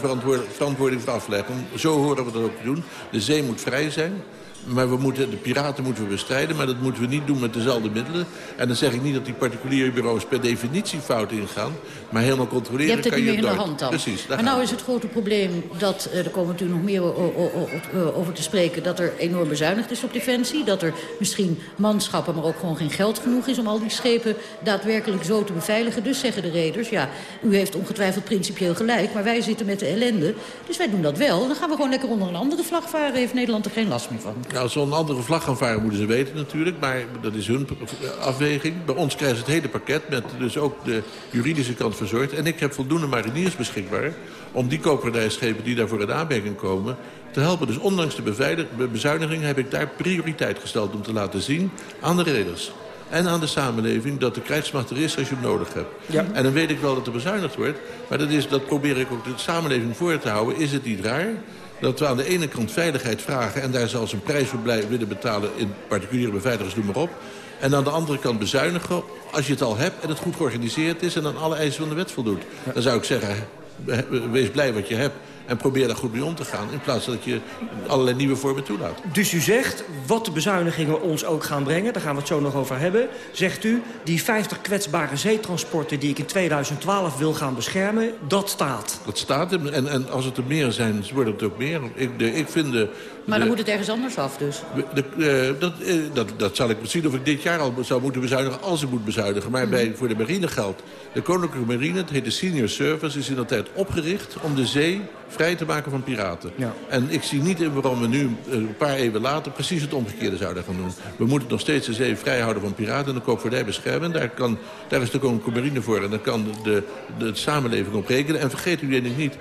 verantwoording voor afleggen. Zo horen we dat ook te doen. De zee moet vrij zijn. Maar we moeten, de piraten moeten we bestrijden, maar dat moeten we niet doen met dezelfde middelen. En dan zeg ik niet dat die particuliere bureaus per definitie fout ingaan. Maar helemaal controleren kan je het niet meer in de hand dan. Precies. Maar nou is het grote probleem, dat, uh, er komen natuurlijk nog meer over te spreken... dat er enorm bezuinigd is op defensie. Dat er misschien manschappen, maar ook gewoon geen geld genoeg is... om al die schepen daadwerkelijk zo te beveiligen. Dus zeggen de reders, ja, u heeft ongetwijfeld principieel gelijk... maar wij zitten met de ellende, dus wij doen dat wel. Dan gaan we gewoon lekker onder een andere vlag varen. Heeft Nederland er geen last meer van. Nou, een andere vlag gaan varen, moeten ze weten natuurlijk. Maar dat is hun afweging. Bij ons krijgen ze het hele pakket met dus ook de juridische kant verzorgd. En ik heb voldoende mariniers beschikbaar om die koopvaardijschepen die daarvoor in aanmerking komen te helpen. Dus ondanks de bezuiniging heb ik daar prioriteit gesteld om te laten zien aan de reders en aan de samenleving dat de krijgsmacht er is als je hem nodig hebt. Ja. En dan weet ik wel dat er bezuinigd wordt. Maar dat, is, dat probeer ik ook de samenleving voor te houden. Is het niet raar dat we aan de ene kant veiligheid vragen... en daar zelfs een prijs voor willen betalen in particuliere beveiligers, noem maar op. En aan de andere kant bezuinigen als je het al hebt en het goed georganiseerd is... en aan alle eisen van de wet voldoet. Dan zou ik zeggen, wees blij wat je hebt en probeer daar goed mee om te gaan... in plaats van dat je allerlei nieuwe vormen toelaat. Dus u zegt, wat de bezuinigingen ons ook gaan brengen... daar gaan we het zo nog over hebben... zegt u, die 50 kwetsbare zeetransporten die ik in 2012 wil gaan beschermen... dat staat. Dat staat, en, en als het er meer zijn, worden het ook meer. Ik, de, ik vind de, maar dan moet het ergens anders af dus. De, uh, dat, uh, dat, dat zal ik zien of ik dit jaar al zou moeten bezuinigen als ik moet bezuinigen. Maar bij, voor de marine geldt. De Koninklijke Marine, het heet de Senior Service, is in dat tijd opgericht om de zee vrij te maken van piraten. Ja. En ik zie niet in waarom we nu een paar eeuwen later precies het omgekeerde zouden gaan doen. We moeten nog steeds de zee vrij houden van piraten en de koopvaardij beschermen. Daar, kan, daar is de Marine voor en daar kan de, de, de samenleving op rekenen. En vergeet u denk niet,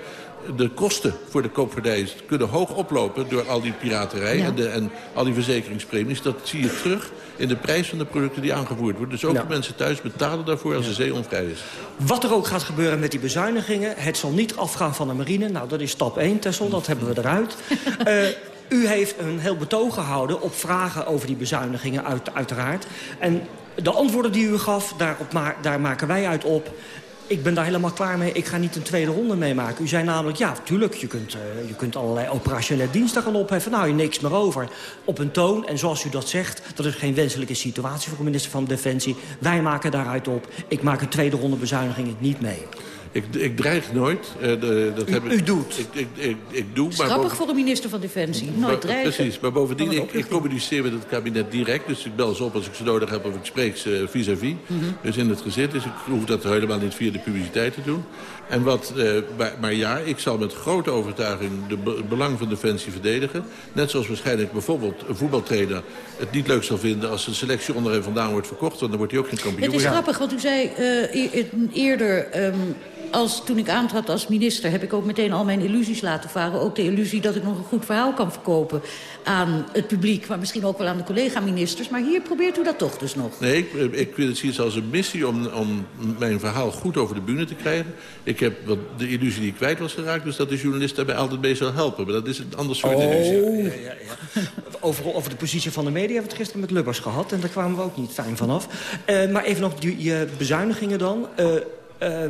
de kosten voor de koopvaardij kunnen hoog oplopen... door al die piraterij en, de, en al die verzekeringspremies. Dat zie je terug in de prijs van de producten die aangevoerd worden. Dus ook de mensen thuis betalen daarvoor als de zee onvrij is. Wat er ook gaat gebeuren met die bezuinigingen... het zal niet afgaan van de marine. Nou, dat is stap 1, Tessel, dat hebben we eruit. uh, u heeft een heel betoog gehouden op vragen over die bezuinigingen, uit, uiteraard. En de antwoorden die u gaf, daarop ma daar maken wij uit op ik ben daar helemaal klaar mee. Ik ga niet een tweede ronde meemaken. U zei namelijk, ja, tuurlijk, je kunt, uh, je kunt allerlei operationele diensten gaan opheffen. Nou, je niks meer over. Op een toon, en zoals u dat zegt, dat is geen wenselijke situatie voor de minister van Defensie. Wij maken daaruit op. Ik maak een tweede ronde bezuinigingen niet mee. Ik, ik dreig nooit. Uh, de, dat u, heb ik, u doet. Ik, ik, ik, ik doe, maar Grappig voor een minister van Defensie. Nooit dreigen. Precies, maar bovendien, ik, ik communiceer met het kabinet direct. Dus ik bel ze op als ik ze nodig heb of ik spreek ze vis-à-vis. Mm -hmm. Dus in het gezit. Dus ik hoef dat helemaal niet via de publiciteit te doen. En wat, uh, maar, maar, ja, ik zal met grote overtuiging de be belang van Defensie verdedigen. Net zoals waarschijnlijk bijvoorbeeld een voetbaltrainer het niet leuk zal vinden... als een selectie onder hem vandaan wordt verkocht. Want dan wordt hij ook geen kampioen. Het is grappig, want u zei uh, eerder... Um, als, toen ik aantrad als minister heb ik ook meteen al mijn illusies laten varen. Ook de illusie dat ik nog een goed verhaal kan verkopen aan het publiek... maar misschien ook wel aan de collega-ministers. Maar hier probeert u dat toch dus nog? Nee, ik, ik zie het als een missie om, om mijn verhaal goed over de bühne te krijgen. Ik heb wat de illusie die ik kwijt was geraakt... dus dat de journalist daarbij altijd mee zal helpen. Maar dat is een ander soort oh. illusie. Ja, ja, ja. Over, over de positie van de media hebben we het gisteren met Lubbers gehad... en daar kwamen we ook niet fijn vanaf. Uh, maar even nog die, je bezuinigingen dan... Uh,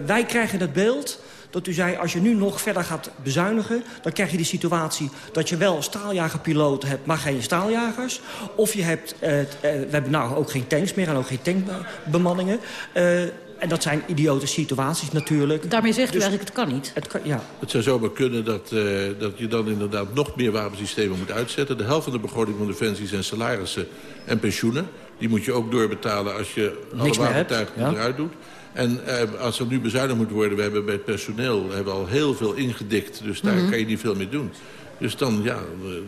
wij krijgen het beeld dat u zei... als je nu nog verder gaat bezuinigen... dan krijg je die situatie dat je wel staaljagerpiloten hebt... maar geen staaljagers. Of je hebt... Uh, uh, we hebben nou ook geen tanks meer en ook geen tankbemanningen. en dat zijn idiote situaties natuurlijk. Daarmee zegt dus, u eigenlijk, het kan niet. Het, kan, ja. het zou zomaar kunnen dat, dat je dan inderdaad nog meer wapensystemen moet uitzetten. De helft van de begroting van Defensie zijn salarissen en pensioenen. Die moet je ook doorbetalen als je Niks alle wapentuigen ja. eruit doet. En eh, als er nu bezuinigd moet worden, we hebben bij het personeel hebben al heel veel ingedikt. Dus daar mm -hmm. kan je niet veel mee doen. Dus dan, ja,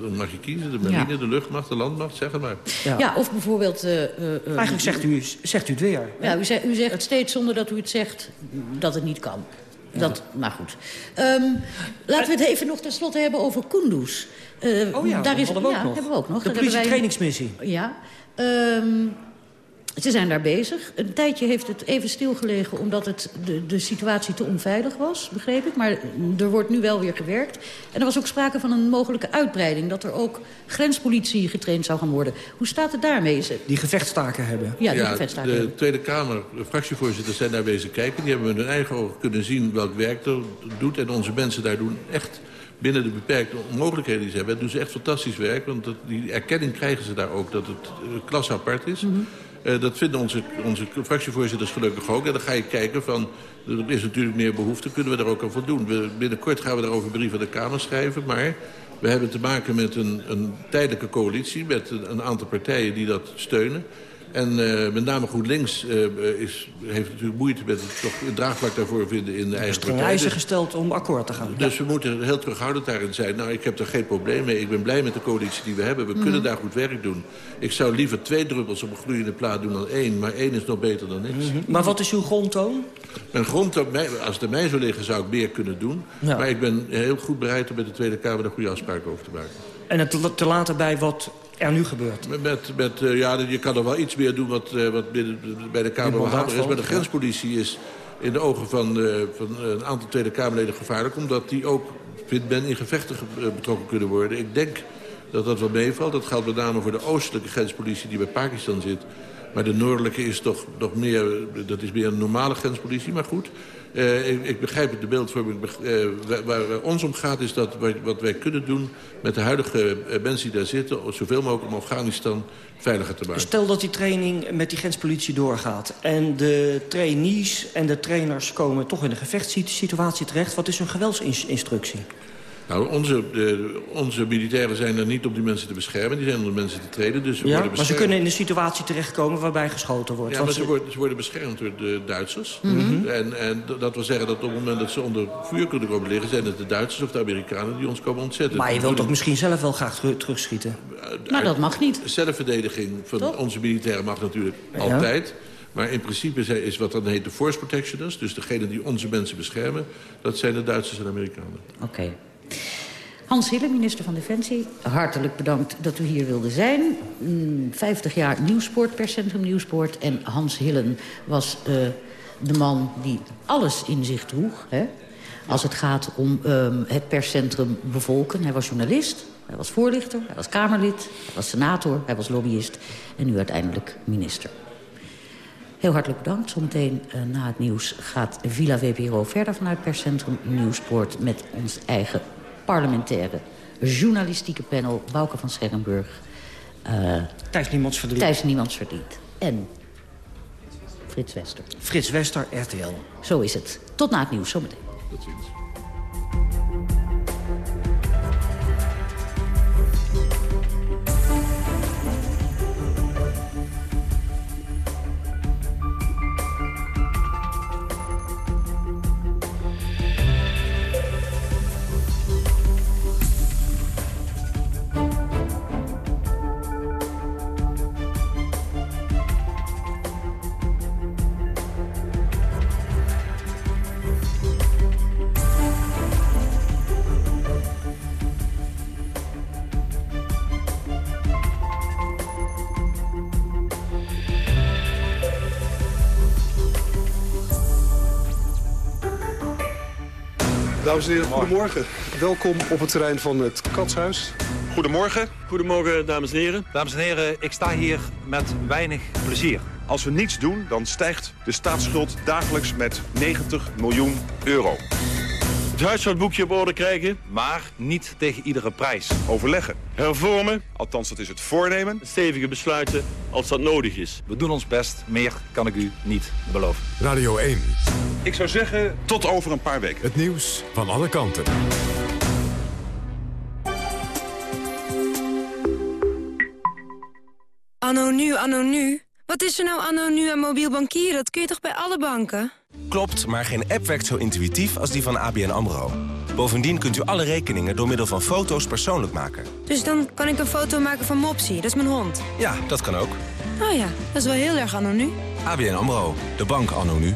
dan mag je kiezen. De marine, ja. de luchtmacht, de landmacht, zeg het maar. Ja, ja of bijvoorbeeld... Uh, uh, Eigenlijk zegt u, zegt u het weer. Ja, u zegt, u zegt steeds zonder dat u het zegt dat het niet kan. Dat, maar goed. Um, laten we het even nog tenslotte hebben over Kunduz. Uh, oh ja, daar is, we ook ja, nog. Hebben we ook nog. De politietrainingsmissie. Ja. Um, Ze zijn daar bezig. Een tijdje heeft het even stilgelegen omdat het de, de situatie te onveilig was, begreep ik. Maar er wordt nu wel weer gewerkt. En er was ook sprake van een mogelijke uitbreiding. Dat er ook grenspolitie getraind zou gaan worden. Hoe staat het daarmee? Die gevechtstaken hebben. Ja, die Ja, gevechtstaken de hebben. Tweede Kamer, de fractievoorzitters zijn daar bezig kijken. Die hebben met hun eigen ogen kunnen zien welk werk er doet. En onze mensen daar doen echt binnen de beperkte mogelijkheden die ze hebben... doen ze echt fantastisch werk. Want dat, die erkenning krijgen ze daar ook dat het uh, klas apart is. Eh, dat vinden onze, onze fractievoorzitters gelukkig ook. En dan ga je kijken van, er is natuurlijk meer behoefte, kunnen we daar ook aan voldoen. Binnenkort gaan we daarover brief aan de Kamer schrijven, maar... We hebben te maken met een, een tijdelijke coalitie... met een aantal partijen die dat steunen. En uh, met name GroenLinks uh, is, heeft natuurlijk moeite met het toch een draagvlak daarvoor vinden in de eigen partij. eisen Dus- gesteld om akkoord te gaan. dus we moeten heel terughoudend daarin zijn. Nou, ik heb er geen probleem mee. Ik ben blij met de coalitie die we hebben. We Mhm. kunnen daar goed werk doen. Ik zou liever twee druppels op een gloeiende plaat doen dan één. Maar één is nog beter dan niks. Maar wat is uw grondtoon? Mijn grondtoon, als het aan mij zou liggen, zou ik meer kunnen doen. Ja. Maar ik ben heel goed bereid om met de Tweede Kamer een goede afspraak over te maken. En het te laten bij wat er nu gebeurt. Met, met, eh, ja, je kan er wel iets meer doen wat, eh, wat binnen, bij de Kamer handig is. Maar de grenspolitie is in de ogen van, eh, van een aantal Tweede Kamerleden gevaarlijk. Omdat die ook, vindt men, in gevechten ge- betrokken kunnen worden. Ik denk dat dat wel meevalt. Dat geldt met name voor de oostelijke grenspolitie die bij Pakistan zit. Maar de noordelijke is toch nog meer, dat is meer een normale grenspolitie. Maar goed, eh, ik, begrijp het, de beeldvorming. eh, waar, ons om gaat is dat wat wij kunnen doen met de huidige eh, mensen die daar zitten... zoveel mogelijk om Afghanistan veiliger te maken. Stel dat die training met die grenspolitie doorgaat... en de trainees en de trainers komen toch in een gevechtssituatie terecht. Wat is hun geweldsinstructie? Nou, onze, de, onze militairen zijn er niet om die mensen te beschermen. Die zijn om de mensen te treden, dus ze Ja, worden maar ze kunnen in een situatie terechtkomen waarbij geschoten wordt. Ja, maar ze ze- worden, ze worden beschermd door de Duitsers. Mhm. en, en d- dat wil zeggen dat op het moment dat ze onder vuur kunnen komen liggen... zijn het de Duitsers of de Amerikanen die ons komen ontzetten. Maar je wilt toch misschien zelf wel graag teru- terugschieten? Nou, dat mag niet. Zelfverdediging van Toch? onze militairen mag natuurlijk Ja. altijd. Maar in principe zijn- is wat dan heet de force protectioners... dus degene die onze mensen beschermen... dat zijn de Duitsers en Amerikanen. Oké. Hans Hille, minister van Defensie, hartelijk bedankt dat u hier wilde zijn. Mm, 50 jaar Nieuwsport, perscentrum Nieuwsport. En Hans Hillen was eh, de man die alles in zich droeg. Hè? Als het gaat om ehm, het perscentrum bevolken. Hij was journalist, hij was voorlichter, hij was Kamerlid... hij was senator, hij was lobbyist en nu uiteindelijk minister. Heel hartelijk bedankt. Zometeen eh, na het nieuws gaat Villa WPRO verder vanuit perscentrum Nieuwsport... met ons eigen parlementaire journalistieke panel... Bouke van Scherrenburg, eh Thijs Niemands verdriet. Thijs Niemands Verdriet en Frits Wester. Frits Wester, RTL. Zo is het. Tot na het nieuws, zometeen. Tot ziens. En heren, goedemorgen. Welkom op het terrein van het Katshuis. Goedemorgen. Goedemorgen, dames en heren. Dames en heren, ik sta hier met weinig plezier. Als we niets doen, dan stijgt de staatsschuld dagelijks met 90 miljoen euro. Het huishoudboekje op orde krijgen. Maar niet tegen iedere prijs. Overleggen. Hervormen, althans dat is het voornemen. Stevige besluiten als dat nodig is. We doen ons best, meer kan ik u niet beloven. Radio 1. Ik zou zeggen, tot over een paar weken. Het nieuws van alle kanten. Anno nu, anno nu. Wat is er nou anno nu aan mobiel bankieren? Dat kun je toch bij alle banken? Klopt, maar geen app werkt zo intuïtief als die van ABN AMRO. Bovendien kunt u alle rekeningen door middel van foto's persoonlijk maken. Dus dan kan ik een foto maken van Mopsy, dat is mijn hond. Ja, dat kan ook. Oh ja, dat is wel heel erg anno nu. ABN AMRO, de bank anno nu.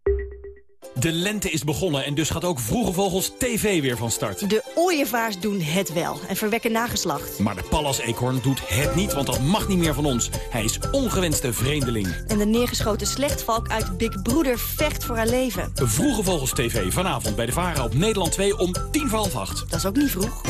De lente is begonnen en dus gaat ook Vroege Vogels TV weer van start. De ooievaars doen het wel en verwekken nageslacht. Maar de pallas-eekhoorn doet het niet, want dat mag niet meer van ons. Hij is ongewenste vreemdeling. En de neergeschoten slechtvalk uit Big Broeder vecht voor haar leven. Vroege Vogels TV, vanavond bij de Vara op Nederland 2 om tien voor half acht. Dat is ook niet vroeg.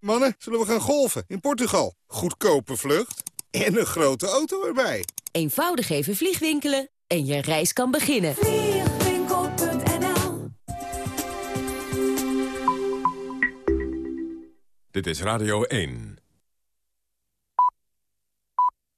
Mannen, zullen we gaan golfen in Portugal? Goedkope vlucht en een grote auto erbij. Eenvoudig even vliegwinkelen en je reis kan beginnen. Vliegwinkel.nl Dit is Radio 1.